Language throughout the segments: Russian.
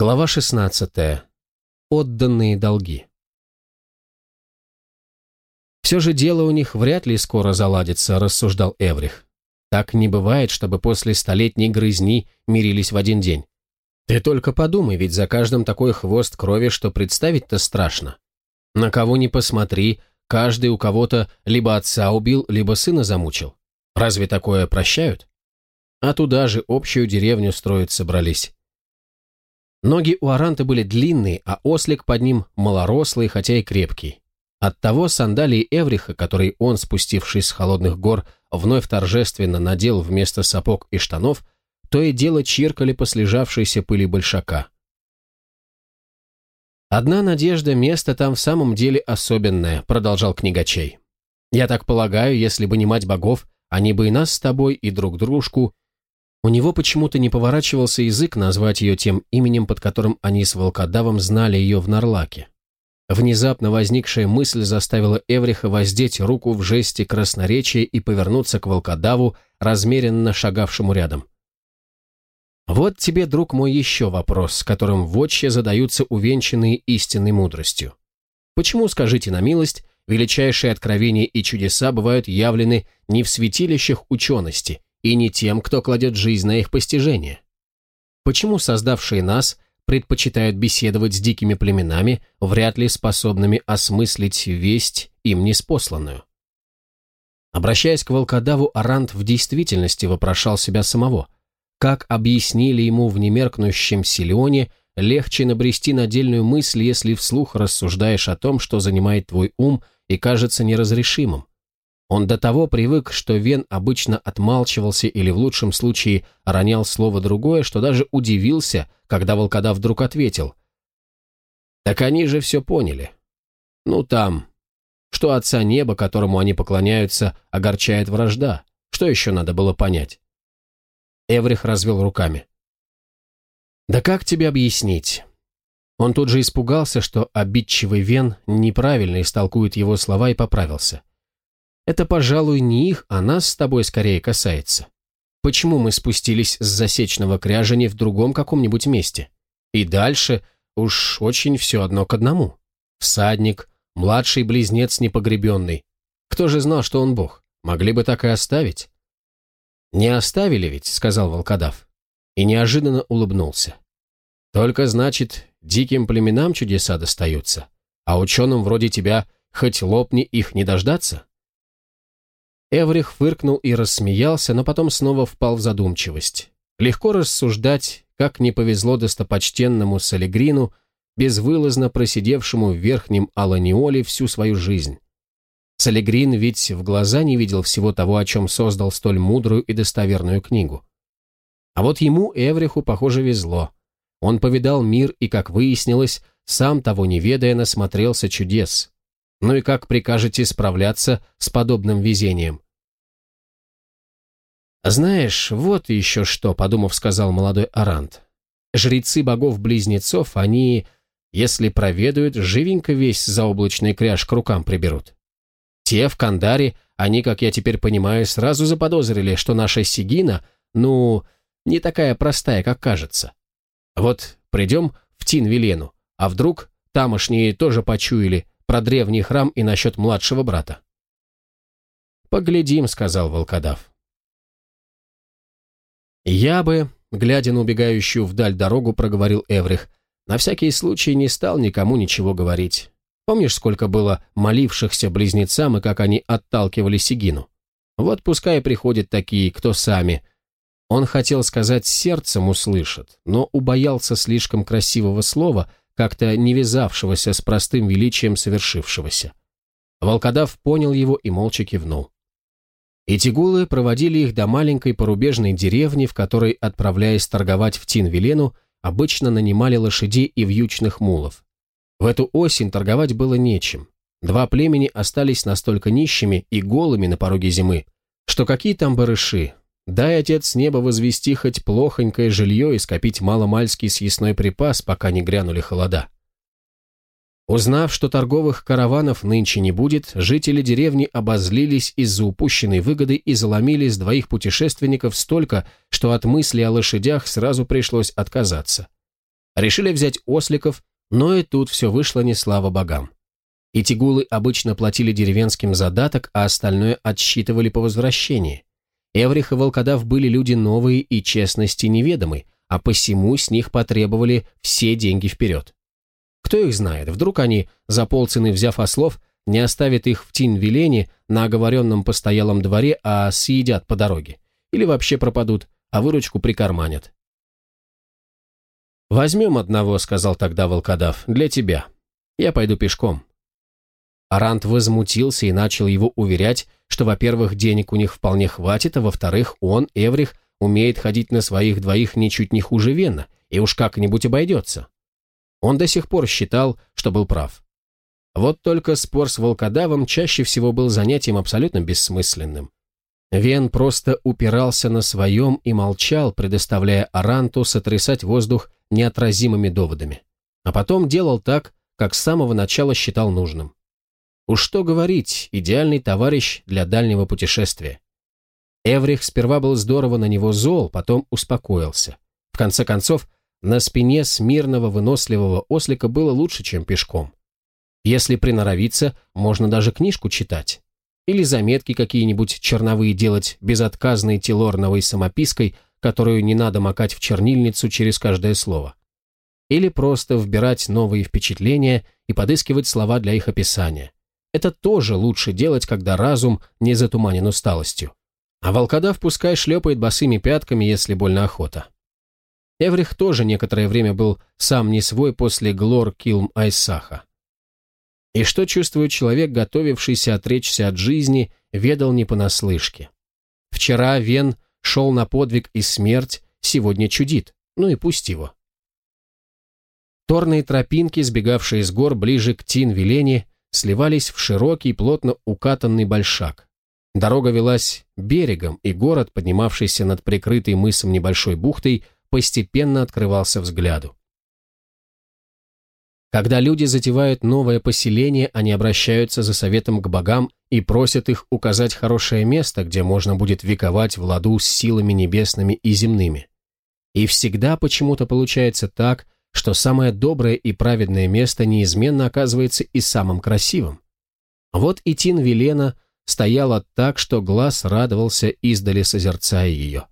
Глава 16. Отданные долги. «Все же дело у них вряд ли скоро заладится», — рассуждал Эврих. «Так не бывает, чтобы после столетней грызни мирились в один день. Ты только подумай, ведь за каждым такой хвост крови, что представить-то страшно. На кого ни посмотри, каждый у кого-то либо отца убил, либо сына замучил. Разве такое прощают? А туда же общую деревню строить собрались». Ноги у Аранта были длинные, а ослик под ним малорослый, хотя и крепкий. Оттого сандалии Эвриха, которые он, спустившись с холодных гор, вновь торжественно надел вместо сапог и штанов, то и дело чиркали по слежавшейся пыли большака. «Одна надежда, место там в самом деле особенное», — продолжал книгачей. «Я так полагаю, если бы не мать богов, они бы и нас с тобой, и друг дружку, у него почему-то не поворачивался язык назвать ее тем именем, под которым они с волкодавом знали ее в Нарлаке. Внезапно возникшая мысль заставила Эвриха воздеть руку в жесте красноречия и повернуться к волкодаву, размеренно шагавшему рядом. «Вот тебе, друг мой, еще вопрос, с которым в отче задаются увенчанные истинной мудростью. Почему, скажите на милость, величайшие откровения и чудеса бывают явлены не в святилищах учености, и не тем, кто кладет жизнь на их постижение. Почему создавшие нас предпочитают беседовать с дикими племенами, вряд ли способными осмыслить весть им неспосланную? Обращаясь к волкодаву, Арант в действительности вопрошал себя самого. Как объяснили ему в немеркнущем Силионе, легче набрести на дельную мысль, если вслух рассуждаешь о том, что занимает твой ум и кажется неразрешимым. Он до того привык, что Вен обычно отмалчивался или в лучшем случае ронял слово другое, что даже удивился, когда волкодав вдруг ответил. «Так они же все поняли. Ну там, что отца неба, которому они поклоняются, огорчает вражда. Что еще надо было понять?» Эврих развел руками. «Да как тебе объяснить?» Он тут же испугался, что обидчивый Вен неправильно истолкует его слова и поправился. Это, пожалуй, не их, а нас с тобой скорее касается. Почему мы спустились с засечного кряжа не в другом каком-нибудь месте? И дальше уж очень все одно к одному. Всадник, младший близнец непогребенный. Кто же знал, что он бог? Могли бы так и оставить. «Не оставили ведь», — сказал волкодав. И неожиданно улыбнулся. «Только, значит, диким племенам чудеса достаются, а ученым вроде тебя хоть лопни их не дождаться?» Эврих фыркнул и рассмеялся, но потом снова впал в задумчивость. Легко рассуждать, как не повезло достопочтенному Солигрину, безвылазно просидевшему в верхнем Аланиоле всю свою жизнь. Солигрин ведь в глаза не видел всего того, о чем создал столь мудрую и достоверную книгу. А вот ему, Эвриху, похоже, везло. Он повидал мир и, как выяснилось, сам того не ведая, насмотрелся чудес. Ну и как прикажете справляться с подобным везением?» «Знаешь, вот еще что», — подумав, сказал молодой Арант. «Жрецы богов-близнецов, они, если проведают, живенько весь заоблачный кряж к рукам приберут. Те в Кандаре, они, как я теперь понимаю, сразу заподозрили, что наша Сигина, ну, не такая простая, как кажется. Вот придем в Тин-Велену, а вдруг тамошние тоже почуяли, про древний храм и насчет младшего брата. «Поглядим», — сказал волкодав. «Я бы», глядя на убегающую вдаль дорогу, проговорил Эврих, на всякий случай не стал никому ничего говорить. Помнишь, сколько было молившихся близнецам и как они отталкивали Сигину? Вот пускай приходят такие, кто сами. Он хотел сказать «сердцем услышат, но убоялся слишком красивого слова — как-то не вязавшегося с простым величием совершившегося. Волкодав понял его и молча кивнул. И тигулы проводили их до маленькой порубежной деревни, в которой, отправляясь торговать в Тинвелену, обычно нанимали лошадей и вьючных мулов. В эту осень торговать было нечем. Два племени остались настолько нищими и голыми на пороге зимы, что какие там барыши, Дай, отец с неба, возвести хоть плохонькое жилье и скопить маломальский съестной припас, пока не грянули холода. Узнав, что торговых караванов нынче не будет, жители деревни обозлились из-за упущенной выгоды и заломили с двоих путешественников столько, что от мысли о лошадях сразу пришлось отказаться. Решили взять осликов, но и тут все вышло не слава богам. И тигулы обычно платили деревенским задаток, а остальное отсчитывали по возвращении. Эврих и Волкодав были люди новые и честности неведомы, а посему с них потребовали все деньги вперед. Кто их знает, вдруг они, за полцены взяв ослов, не оставят их в Тинвилене на оговоренном постоялом дворе, а съедят по дороге. Или вообще пропадут, а выручку прикарманят. «Возьмем одного», — сказал тогда волкодав, — «для тебя. Я пойду пешком». Арант возмутился и начал его уверять, что, во-первых, денег у них вполне хватит, а во-вторых, он, Эврих, умеет ходить на своих двоих ничуть не хуже Вена, и уж как-нибудь обойдется. Он до сих пор считал, что был прав. Вот только спор с волкодавом чаще всего был занятием абсолютно бессмысленным. Вен просто упирался на своем и молчал, предоставляя Аранту сотрясать воздух неотразимыми доводами. А потом делал так, как с самого начала считал нужным. Уж что говорить, идеальный товарищ для дальнего путешествия. Эврих сперва был здорово на него зол, потом успокоился. В конце концов, на спине смирного выносливого ослика было лучше, чем пешком. Если приноровиться, можно даже книжку читать. Или заметки какие-нибудь черновые делать безотказной телорновой самопиской, которую не надо макать в чернильницу через каждое слово. Или просто вбирать новые впечатления и подыскивать слова для их описания. Это тоже лучше делать, когда разум не затуманен усталостью. А волкодав пускай шлепает босыми пятками, если больно охота. Эврих тоже некоторое время был сам не свой после Глор Килм Айсаха. И что чувствует человек, готовившийся отречься от жизни, ведал не понаслышке. Вчера Вен шел на подвиг и смерть, сегодня чудит, ну и пусть его. Торные тропинки, сбегавшие с гор ближе к Тин-Велене, сливались в широкий, плотно укатанный большак. Дорога велась берегом, и город, поднимавшийся над прикрытой мысом небольшой бухтой, постепенно открывался взгляду. Когда люди затевают новое поселение, они обращаются за советом к богам и просят их указать хорошее место, где можно будет вековать в ладу с силами небесными и земными. И всегда почему-то получается так, что самое доброе и праведное место неизменно оказывается и самым красивым. Вот и Тин Велена стояла так, что глаз радовался издали, созерцая ее.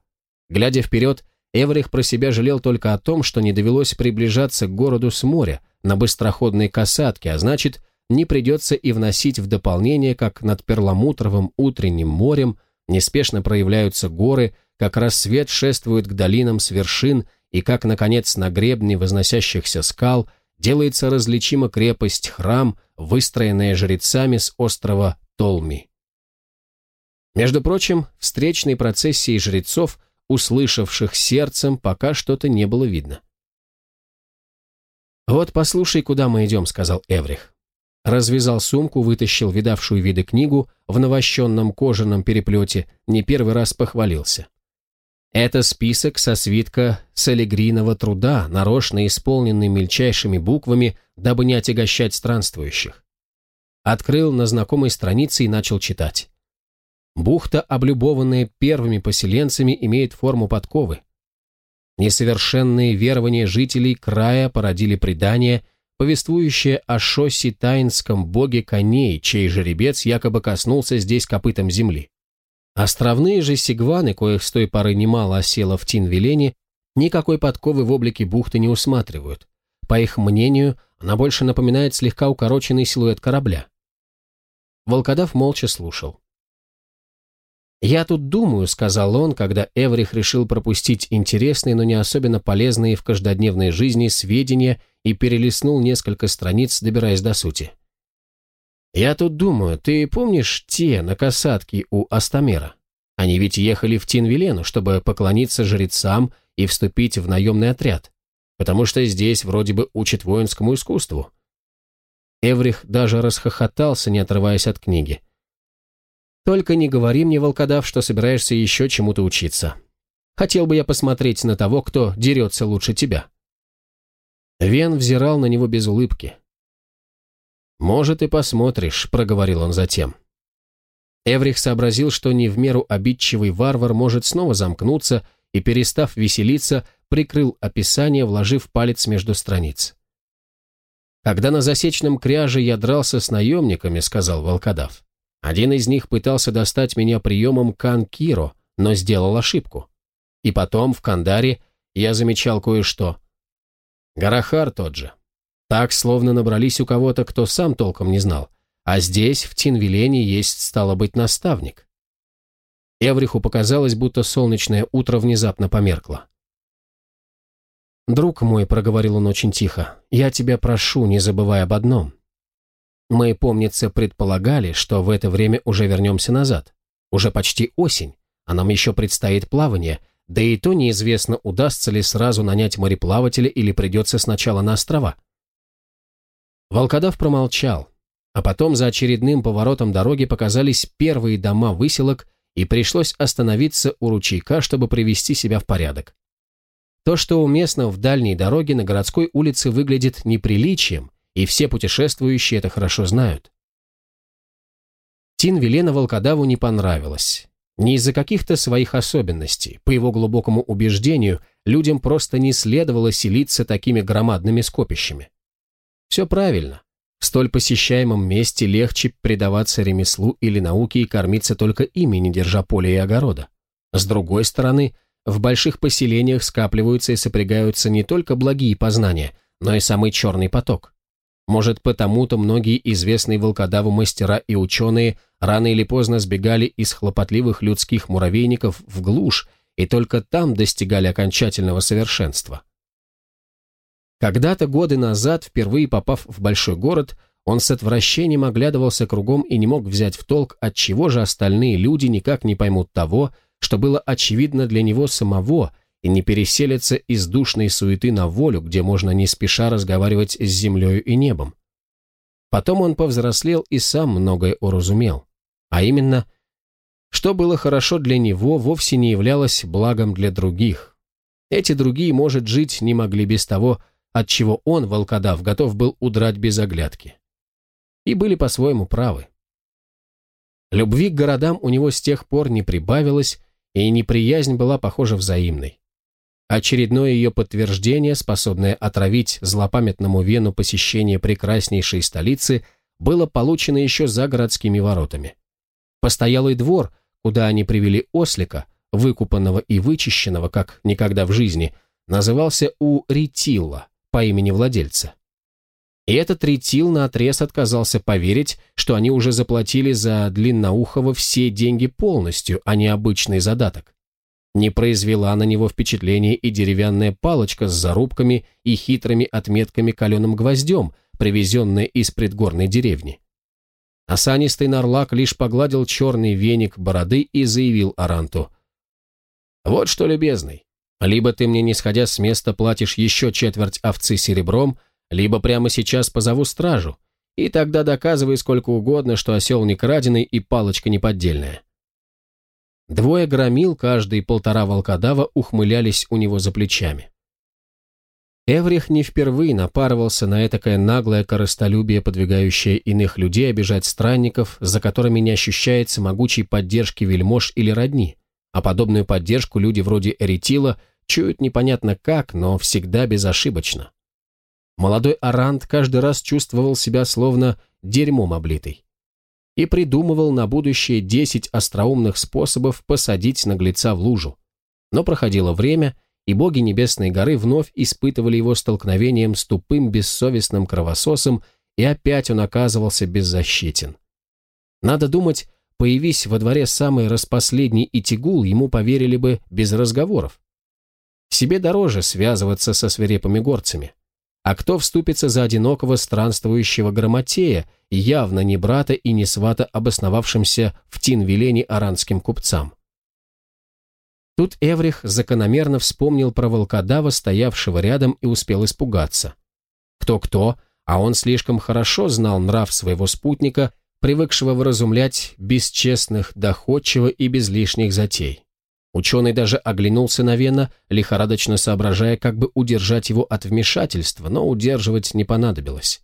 Глядя вперед, Эврих про себя жалел только о том, что не довелось приближаться к городу с моря на быстроходной касатке, а значит, не придется и вносить в дополнение, как над перламутровым утренним морем неспешно проявляются горы, как рассвет шествует к долинам с вершин, и как, наконец, на гребне возносящихся скал делается различима крепость-храм, выстроенная жрецами с острова Толми. Между прочим, встречной процессии жрецов, услышавших сердцем, пока что-то не было видно. «Вот послушай, куда мы идем», — сказал Эврих. Развязал сумку, вытащил видавшую виды книгу в новощенном кожаном переплете, не первый раз похвалился. Это список со свитка солигриного труда, нарочно исполненный мельчайшими буквами, дабы не отягощать странствующих. Открыл на знакомой странице и начал читать. Бухта, облюбованная первыми поселенцами, имеет форму подковы. Несовершенные верования жителей края породили предание, повествующее о Шоссе Таинском боге коней, чей жеребец якобы коснулся здесь копытом земли. Островные же сигваны, коих с той поры немало осело в Тинвилене, никакой подковы в облике бухты не усматривают. По их мнению, она больше напоминает слегка укороченный силуэт корабля. Волкодав молча слушал. «Я тут думаю», — сказал он, когда Эврих решил пропустить интересные, но не особенно полезные в каждодневной жизни сведения и перелистнул несколько страниц, добираясь до сути. «Я тут думаю, ты помнишь те на касатке у Астамера? Они ведь ехали в Тинвилену, чтобы поклониться жрецам и вступить в наемный отряд, потому что здесь вроде бы учат воинскому искусству». Эврих даже расхохотался, не отрываясь от книги. «Только не говори мне, волкодав, что собираешься еще чему-то учиться. Хотел бы я посмотреть на того, кто дерется лучше тебя». Вен взирал на него без улыбки. «Может, и посмотришь», — проговорил он затем. Эврих сообразил, что не в меру обидчивый варвар может снова замкнуться и, перестав веселиться, прикрыл описание, вложив палец между страниц. «Когда на засечном кряже я дрался с наемниками», — сказал волкодав, — «один из них пытался достать меня приемом Канкиро, но сделал ошибку. И потом, в Кандаре, я замечал кое-что. Гарахар тот же, так, словно набрались у кого-то, кто сам толком не знал. А здесь, в Тинвилене, есть, стало быть, наставник. Эвриху показалось, будто солнечное утро внезапно померкло. «Друг мой», — проговорил он очень тихо, — «я тебя прошу, не забывай об одном. Мы, помнится, предполагали, что в это время уже вернемся назад. Уже почти осень, а нам еще предстоит плавание, да и то неизвестно, удастся ли сразу нанять мореплавателя или придется сначала на острова. Волкодав промолчал, а потом за очередным поворотом дороги показались первые дома выселок, и пришлось остановиться у ручейка, чтобы привести себя в порядок. То, что уместно в дальней дороге на городской улице, выглядит неприличием, и все путешествующие это хорошо знают. Тин Велена Волкодаву не понравилось. Не из-за каких-то своих особенностей. По его глубокому убеждению, людям просто не следовало селиться такими громадными скопищами. Все правильно. В столь посещаемом месте легче предаваться ремеслу или науке и кормиться только ими, не держа поля и огорода. С другой стороны, в больших поселениях скапливаются и сопрягаются не только благие познания, но и самый черный поток. Может, потому-то многие известные волкодавы, мастера и ученые рано или поздно сбегали из хлопотливых людских муравейников в глушь и только там достигали окончательного совершенства. Когда-то годы назад, впервые попав в большой город, он с отвращением оглядывался кругом и не мог взять в толк, от чего же остальные люди никак не поймут того, что было очевидно для него самого, и не переселятся из душной суеты на волю, где можно не спеша разговаривать с землей и небом. Потом он повзрослел и сам многое уразумел. А именно, что было хорошо для него, вовсе не являлось благом для других. Эти другие, может, жить не могли без того, отчего он, волкодав, готов был удрать без оглядки. И были по-своему правы. Любви к городам у него с тех пор не прибавилось, и неприязнь была, похоже, взаимной. Очередное ее подтверждение, способное отравить злопамятному Вену посещение прекраснейшей столицы, было получено еще за городскими воротами. Постоялый двор, куда они привели ослика, выкупанного и вычищенного, как никогда в жизни, назывался у Ритилла, по имени владельца. И этот ретил наотрез отказался поверить, что они уже заплатили за Длинноухова все деньги полностью, а не обычный задаток. Не произвела на него впечатление и деревянная палочка с зарубками и хитрыми отметками каленым гвоздем, привезенная из предгорной деревни. Осанистый нарлак лишь погладил черный веник бороды и заявил Аранту. «Вот что, любезный, либо ты мне, не сходя с места, платишь еще четверть овцы серебром, либо прямо сейчас позову стражу, и тогда доказывай сколько угодно, что осел не краденый и палочка не поддельная». Двое громил, каждый полтора волкодава ухмылялись у него за плечами. Эврих не впервые напарывался на этакое наглое корыстолюбие, подвигающее иных людей обижать странников, за которыми не ощущается могучей поддержки вельмож или родни а подобную поддержку люди вроде Эритила чуют непонятно как, но всегда безошибочно. Молодой Арант каждый раз чувствовал себя словно дерьмом облитый и придумывал на будущее 10 остроумных способов посадить наглеца в лужу. Но проходило время, и боги Небесной горы вновь испытывали его столкновением с тупым бессовестным кровососом, и опять он оказывался беззащитен. Надо думать, Появись во дворе самый распоследний Итигул, ему поверили бы без разговоров. Себе дороже связываться со свирепыми горцами. А кто вступится за одинокого странствующего грамотея, явно не брата и не свата обосновавшимся в Тинвилене аранским купцам? Тут Эврих закономерно вспомнил про волкодава, стоявшего рядом, и успел испугаться. Кто-кто, а он слишком хорошо знал нрав своего спутника привыкшего вразумлять бесчестных, доходчиво и без лишних затей. Ученый даже оглянулся на Вена, лихорадочно соображая, как бы удержать его от вмешательства, но удерживать не понадобилось.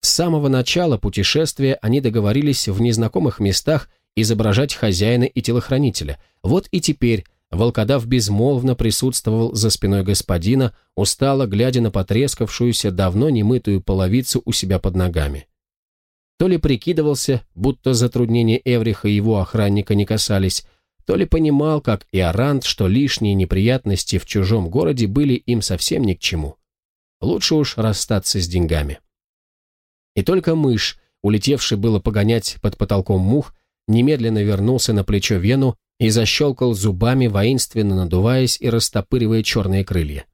С самого начала путешествия они договорились в незнакомых местах изображать хозяина и телохранителя. Вот и теперь волкодав безмолвно присутствовал за спиной господина, устало глядя на потрескавшуюся, давно немытую половицу у себя под ногами то ли прикидывался, будто затруднения Эвриха и его охранника не касались, то ли понимал, как и Иорант, что лишние неприятности в чужом городе были им совсем ни к чему. Лучше уж расстаться с деньгами. И только мышь, улетевший было погонять под потолком мух, немедленно вернулся на плечо Вену и защелкал зубами, воинственно надуваясь и растопыривая черные крылья.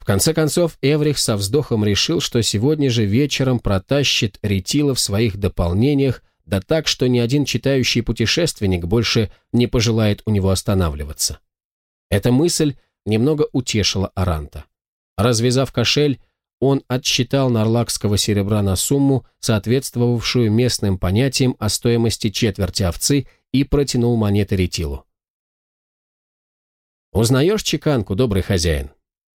В конце концов, Эврих со вздохом решил, что сегодня же вечером протащит ретила в своих дополнениях, да так, что ни один читающий путешественник больше не пожелает у него останавливаться. Эта мысль немного утешила Аранта. Развязав кошель, он отсчитал нарлакского серебра на сумму, соответствовавшую местным понятиям о стоимости четверти овцы, и протянул монеты ретилу. «Узнаешь чеканку, добрый хозяин?»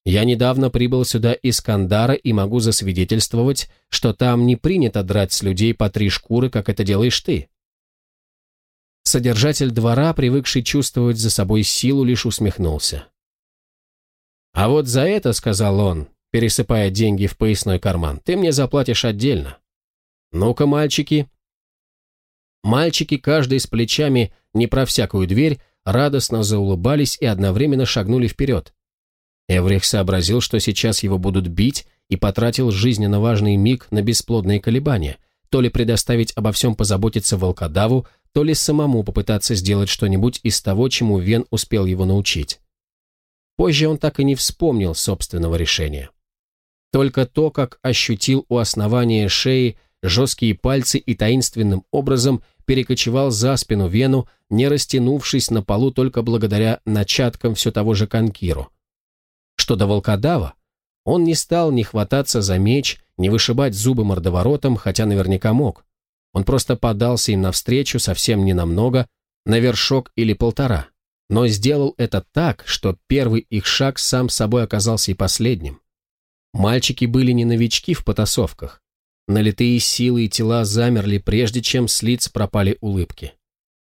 Я недавно прибыл сюда из Кандара и могу засвидетельствовать, что там не принято драть с людей по три шкуры, как это делаешь ты». Содержатель двора, привыкший чувствовать за собой силу, лишь усмехнулся. «А вот за это, — сказал он, пересыпая деньги в поясной карман, — ты мне заплатишь отдельно. Ну-ка, мальчики!» Мальчики, каждый с плечами, не про всякую дверь, радостно заулыбались и одновременно шагнули вперед. Эврих сообразил, что сейчас его будут бить, и потратил жизненно важный миг на бесплодные колебания, то ли предоставить обо всем позаботиться волкодаву, то ли самому попытаться сделать что-нибудь из того, чему Вен успел его научить. Позже он так и не вспомнил собственного решения. Только то, как ощутил у основания шеи жесткие пальцы и таинственным образом перекочевал за спину Вену, не растянувшись на полу только благодаря начаткам все того же конкиру – что до волкодава, он не стал ни хвататься за меч, ни вышибать зубы мордоворотом, хотя наверняка мог. Он просто подался им навстречу совсем ненамного, на вершок или полтора. Но сделал это так, что первый их шаг сам собой оказался и последним. Мальчики были не новички в потасовках. Налитые силы и тела замерли, прежде чем с лиц пропали улыбки.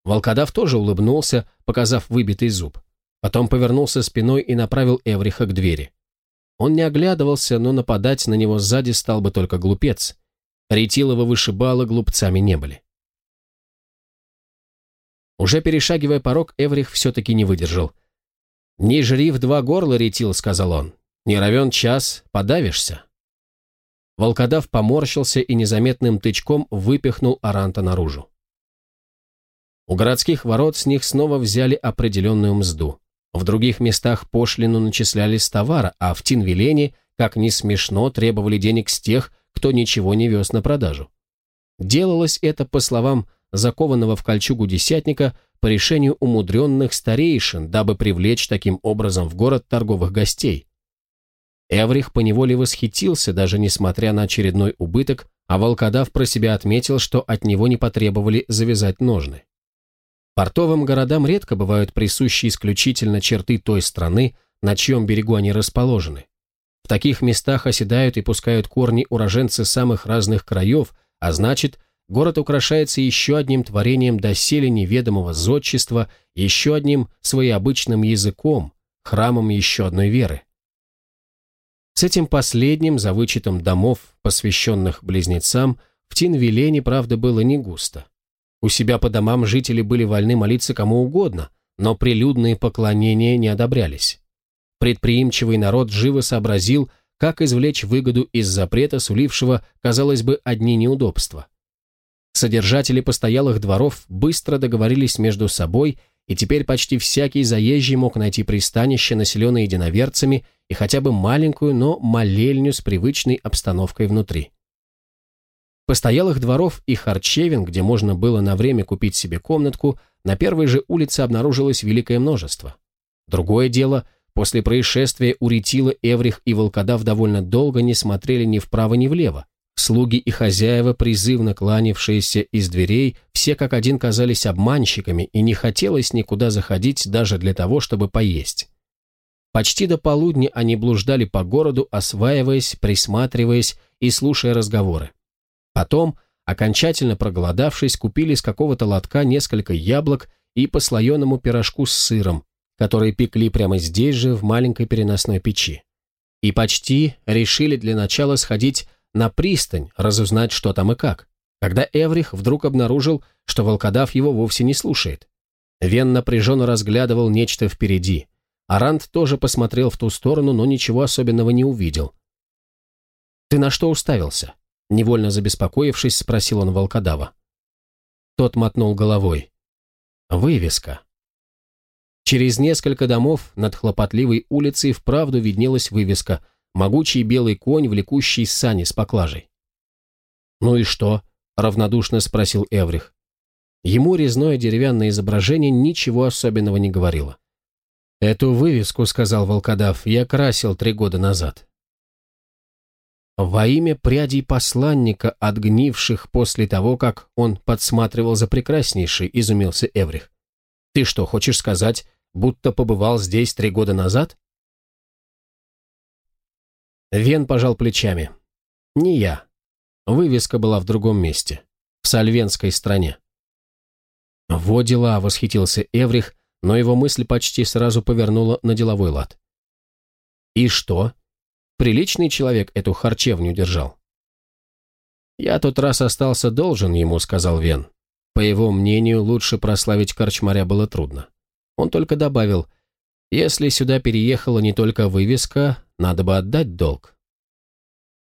Волкодав тоже улыбнулся, показав выбитый зуб. Потом повернулся спиной и направил Эвриха к двери. Он не оглядывался, но нападать на него сзади стал бы только глупец. Ретилова вышибала глупцами не были. Уже перешагивая порог, Эврих все-таки не выдержал. «Не жри в два горла, ретил», — сказал он. «Не равен час, подавишься». Волкодав поморщился и незаметным тычком выпихнул Аранта наружу. У городских ворот с них снова взяли определенную мзду. В других местах пошлину начисляли с товара, а в Тинвилене, как ни смешно, требовали денег с тех, кто ничего не вез на продажу. Делалось это, по словам закованного в кольчугу десятника, по решению умудренных старейшин, дабы привлечь таким образом в город торговых гостей. Эврих поневоле восхитился, даже несмотря на очередной убыток, а волкодав про себя отметил, что от него не потребовали завязать ножны. Портовым городам редко бывают присущи исключительно черты той страны, на чьем берегу они расположены. В таких местах оседают и пускают корни уроженцы самых разных краев, а значит, город украшается еще одним творением доселе неведомого зодчества, еще одним своеобычным языком, храмом еще одной веры. С этим последним, за вычетом домов, посвященных близнецам, в Тинвиле, правда, было не густо. У себя по домам жители были вольны молиться кому угодно, но прилюдные поклонения не одобрялись. Предприимчивый народ живо сообразил, как извлечь выгоду из запрета, сулившего, казалось бы, одни неудобства. Содержатели постоялых дворов быстро договорились между собой, и теперь почти всякий заезжий мог найти пристанище, населенное единоверцами, и хотя бы маленькую, но молельню с привычной обстановкой внутри. Постоялых дворов и харчевин, где можно было на время купить себе комнатку, на первой же улице обнаружилось великое множество. Другое дело, после происшествия у Ретила Эврих и Волкодав довольно долго не смотрели ни вправо, ни влево. Слуги и хозяева, призывно кланявшиеся из дверей, все как один казались обманщиками, и не хотелось никуда заходить даже для того, чтобы поесть. Почти до полудня они блуждали по городу, осваиваясь, присматриваясь и слушая разговоры. Потом, окончательно проголодавшись, купили с какого-то лотка несколько яблок и по слоеному пирожку с сыром, которые пекли прямо здесь же, в маленькой переносной печи. И почти решили для начала сходить на пристань, разузнать, что там и как, когда Эврих вдруг обнаружил, что волкодав его вовсе не слушает. Вен напряженно разглядывал нечто впереди. Арант тоже посмотрел в ту сторону, но ничего особенного не увидел. «Ты на что уставился?» Невольно забеспокоившись, спросил он волкодава. Тот мотнул головой. «Вывеска». Через несколько домов над хлопотливой улицей вправду виднелась вывеска «Могучий белый конь, влекущий сани с поклажей». «Ну и что?» — равнодушно спросил Эврих. Ему резное деревянное изображение ничего особенного не говорило. «Эту вывеску, — сказал волкодав, — я красил три года назад во имя прядей посланника, отгнивших после того, как он подсматривал за прекраснейшей, изумился Эврих. «Ты что, хочешь сказать, будто побывал здесь три года назад?» Вен пожал плечами. «Не я. Вывеска была в другом месте, в сальвенской стране». «Во дела!» — восхитился Эврих, но его мысль почти сразу повернула на деловой лад. «И что?» Приличный человек эту харчевню держал. «Я тот раз остался должен ему», — сказал Вен. По его мнению, лучше прославить корчмаря было трудно. Он только добавил, «Если сюда переехала не только вывеска, надо бы отдать долг».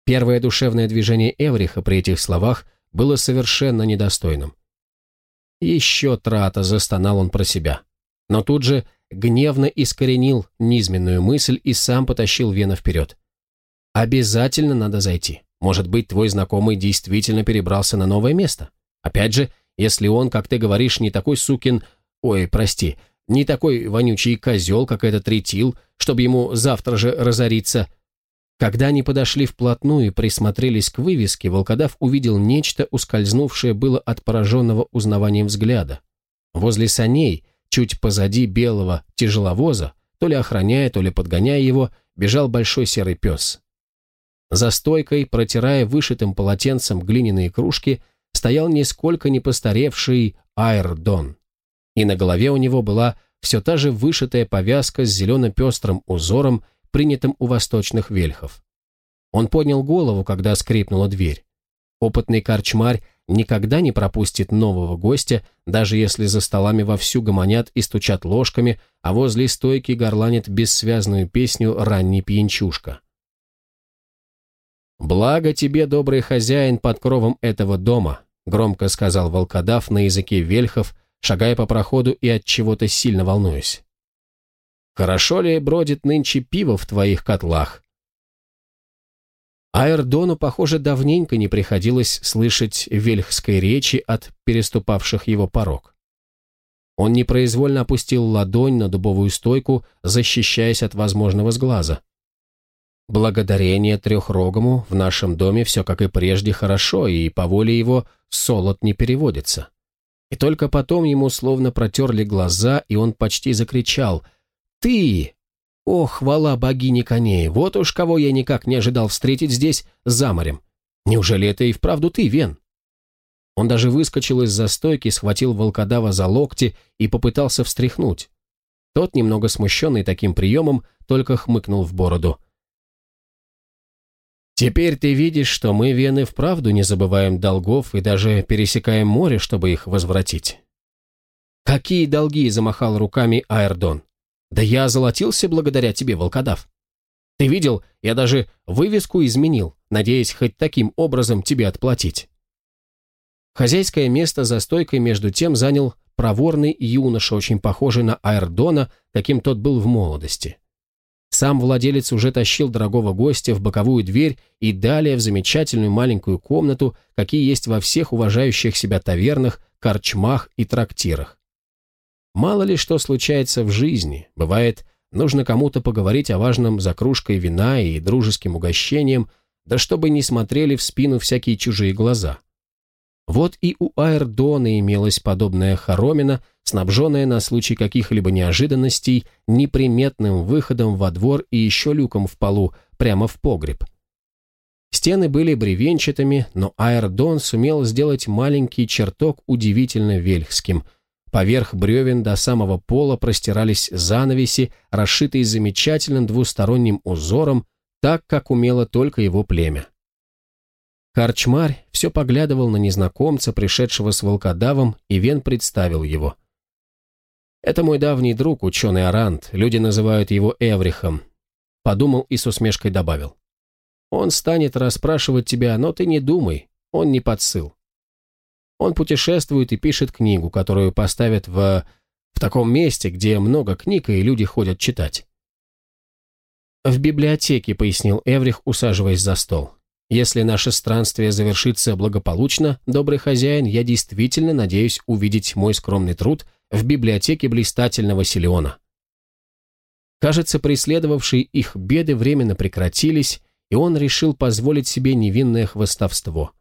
Первое душевное движение Эвриха при этих словах было совершенно недостойным. «Еще трата!» — застонал он про себя. Но тут же гневно искоренил низменную мысль и сам потащил Вена вперед. Обязательно надо зайти. Может быть, твой знакомый действительно перебрался на новое место. Опять же, если он, как ты говоришь, не такой сукин... Ой, прости, не такой вонючий козел, как этот ретил, чтобы ему завтра же разориться. Когда они подошли вплотную и присмотрелись к вывеске, волкодав увидел нечто, ускользнувшее было от пораженного узнаванием взгляда. Возле саней, чуть позади белого тяжеловоза, то ли охраняя, то ли подгоняя его, бежал большой серый пес. За стойкой, протирая вышитым полотенцем глиняные кружки, стоял нисколько не постаревший Айрдон. И на голове у него была все та же вышитая повязка с зелено-пестрым узором, принятым у восточных вельхов. Он поднял голову, когда скрипнула дверь. Опытный корчмарь никогда не пропустит нового гостя, даже если за столами вовсю гомонят и стучат ложками, а возле стойки горланит бессвязную песню «Ранний пьянчушка». «Благо тебе, добрый хозяин, под кровом этого дома», — громко сказал волкодав на языке вельхов, шагая по проходу и от чего-то сильно волнуясь. «Хорошо ли бродит нынче пиво в твоих котлах?» Аэрдону, похоже, давненько не приходилось слышать вельхской речи от переступавших его порог. Он непроизвольно опустил ладонь на дубовую стойку, защищаясь от возможного сглаза. Благодарение трехрогому в нашем доме все как и прежде хорошо, и по воле его солод не переводится. И только потом ему словно протерли глаза, и он почти закричал «Ты! О, хвала богини коней! Вот уж кого я никак не ожидал встретить здесь, за морем! Неужели это и вправду ты, Вен?» Он даже выскочил из-за стойки, схватил волкодава за локти и попытался встряхнуть. Тот, немного смущенный таким приемом, только хмыкнул в бороду – Теперь ты видишь, что мы, вены, вправду не забываем долгов и даже пересекаем море, чтобы их возвратить. Какие долги, замахал руками Аэрдон. Да я золотился благодаря тебе, волкодав. Ты видел, я даже вывеску изменил, надеясь хоть таким образом тебе отплатить. Хозяйское место за стойкой между тем занял проворный юноша, очень похожий на Аэрдона, каким тот был в молодости. Сам владелец уже тащил дорогого гостя в боковую дверь и далее в замечательную маленькую комнату, какие есть во всех уважающих себя тавернах, корчмах и трактирах. Мало ли что случается в жизни, бывает, нужно кому-то поговорить о важном за кружкой вина и дружеским угощением, да чтобы не смотрели в спину всякие чужие глаза – вот и у Аэрдона имелась подобная хоромина, снабженная на случай каких-либо неожиданностей неприметным выходом во двор и еще люком в полу, прямо в погреб. Стены были бревенчатыми, но Аэрдон сумел сделать маленький чертог удивительно вельхским. Поверх бревен до самого пола простирались занавеси, расшитые замечательным двусторонним узором, так, как умело только его племя. Корчмарь все поглядывал на незнакомца, пришедшего с волкодавом, и Вен представил его. «Это мой давний друг, ученый Арант, люди называют его Эврихом», — подумал и с усмешкой добавил. «Он станет расспрашивать тебя, но ты не думай, он не подсыл. Он путешествует и пишет книгу, которую поставят в... в таком месте, где много книг и люди ходят читать». «В библиотеке», — пояснил Эврих, усаживаясь за стол. Если наше странствие завершится благополучно, добрый хозяин, я действительно надеюсь увидеть мой скромный труд в библиотеке блистательного Силиона. Кажется, преследовавшие их беды временно прекратились, и он решил позволить себе невинное хвостовство.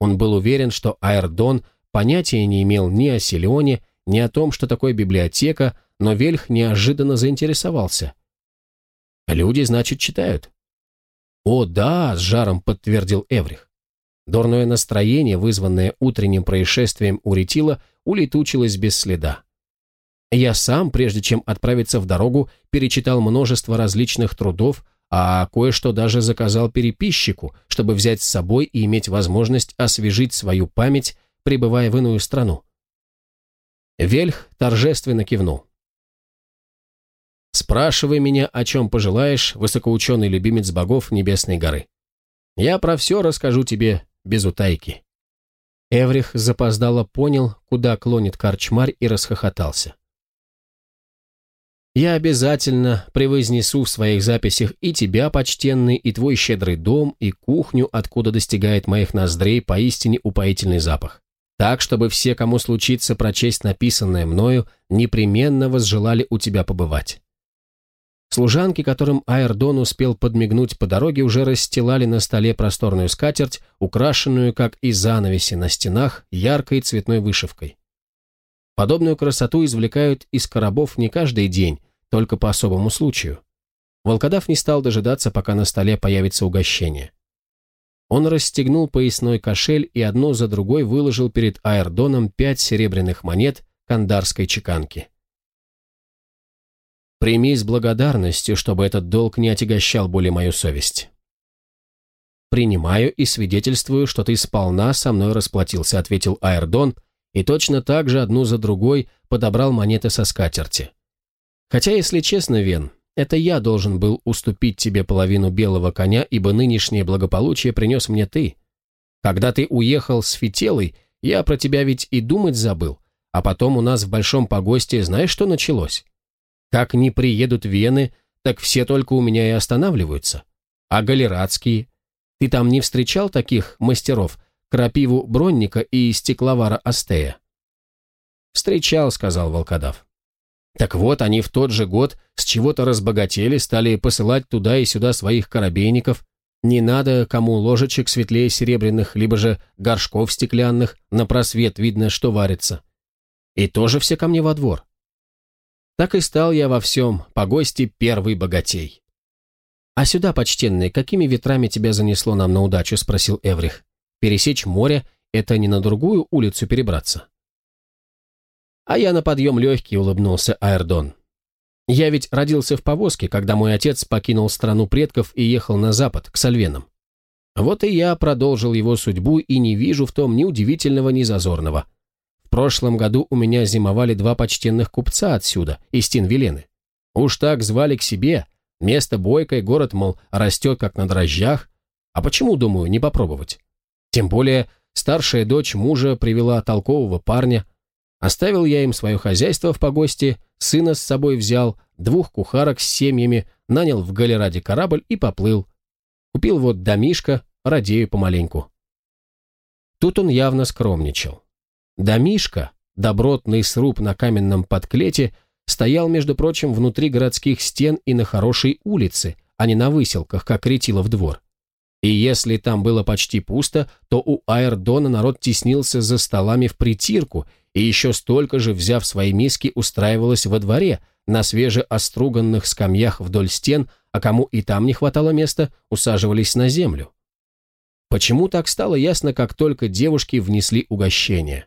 Он был уверен, что Аэрдон понятия не имел ни о Силионе, ни о том, что такое библиотека, но Вельх неожиданно заинтересовался. «Люди, значит, читают. «О, да!» — с жаром подтвердил Эврих. Дурное настроение, вызванное утренним происшествием у Ретила, улетучилось без следа. Я сам, прежде чем отправиться в дорогу, перечитал множество различных трудов, а кое-что даже заказал переписчику, чтобы взять с собой и иметь возможность освежить свою память, пребывая в иную страну. Вельх торжественно кивнул. Спрашивай меня, о чем пожелаешь, высокоученый любимец богов Небесной горы. Я про все расскажу тебе без утайки». Эврих запоздало понял, куда клонит корчмарь и расхохотался. «Я обязательно превознесу в своих записях и тебя, почтенный, и твой щедрый дом, и кухню, откуда достигает моих ноздрей поистине упоительный запах так, чтобы все, кому случится прочесть написанное мною, непременно возжелали у тебя побывать. Служанки, которым Аэрдон успел подмигнуть по дороге, уже расстилали на столе просторную скатерть, украшенную, как и занавеси на стенах, яркой цветной вышивкой. Подобную красоту извлекают из коробов не каждый день, только по особому случаю. Волкодав не стал дожидаться, пока на столе появится угощение. Он расстегнул поясной кошель и одно за другой выложил перед Аэрдоном пять серебряных монет кандарской чеканки. Прими с благодарностью, чтобы этот долг не отягощал более мою совесть. «Принимаю и свидетельствую, что ты сполна со мной расплатился», — ответил Аэрдон, и точно так же одну за другой подобрал монеты со скатерти. «Хотя, если честно, Вен, это я должен был уступить тебе половину белого коня, ибо нынешнее благополучие принес мне ты. Когда ты уехал с Фителой, я про тебя ведь и думать забыл, а потом у нас в большом погосте знаешь, что началось?» Как не приедут вены, так все только у меня и останавливаются. А галерадские? Ты там не встречал таких мастеров, крапиву Бронника и стекловара Астея? «Встречал», — сказал волкодав. Так вот, они в тот же год с чего-то разбогатели, стали посылать туда и сюда своих корабейников. Не надо кому ложечек светлее серебряных, либо же горшков стеклянных, на просвет видно, что варится. И тоже все ко мне во двор. Так и стал я во всем, по гости первый богатей. «А сюда, почтенный, какими ветрами тебя занесло нам на удачу?» – спросил Эврих. «Пересечь море – это не на другую улицу перебраться». «А я на подъем легкий», – улыбнулся Аэрдон. «Я ведь родился в повозке, когда мой отец покинул страну предков и ехал на запад, к Сальвенам. Вот и я продолжил его судьбу и не вижу в том ни удивительного, ни зазорного прошлом году у меня зимовали два почтенных купца отсюда, из Тинвелены. Уж так звали к себе. Место бойкое, город, мол, растет как на дрожжах. А почему, думаю, не попробовать? Тем более, старшая дочь мужа привела толкового парня. Оставил я им свое хозяйство в погости, сына с собой взял, двух кухарок с семьями, нанял в Галераде корабль и поплыл. Купил вот домишко, радею помаленьку. Тут он явно скромничал. Домишка, добротный сруб на каменном подклете, стоял, между прочим, внутри городских стен и на хорошей улице, а не на выселках, как ретило в двор. И если там было почти пусто, то у Аэрдона народ теснился за столами в притирку, и еще столько же, взяв свои миски, устраивалось во дворе, на свежеоструганных скамьях вдоль стен, а кому и там не хватало места, усаживались на землю. Почему так стало ясно, как только девушки внесли угощение?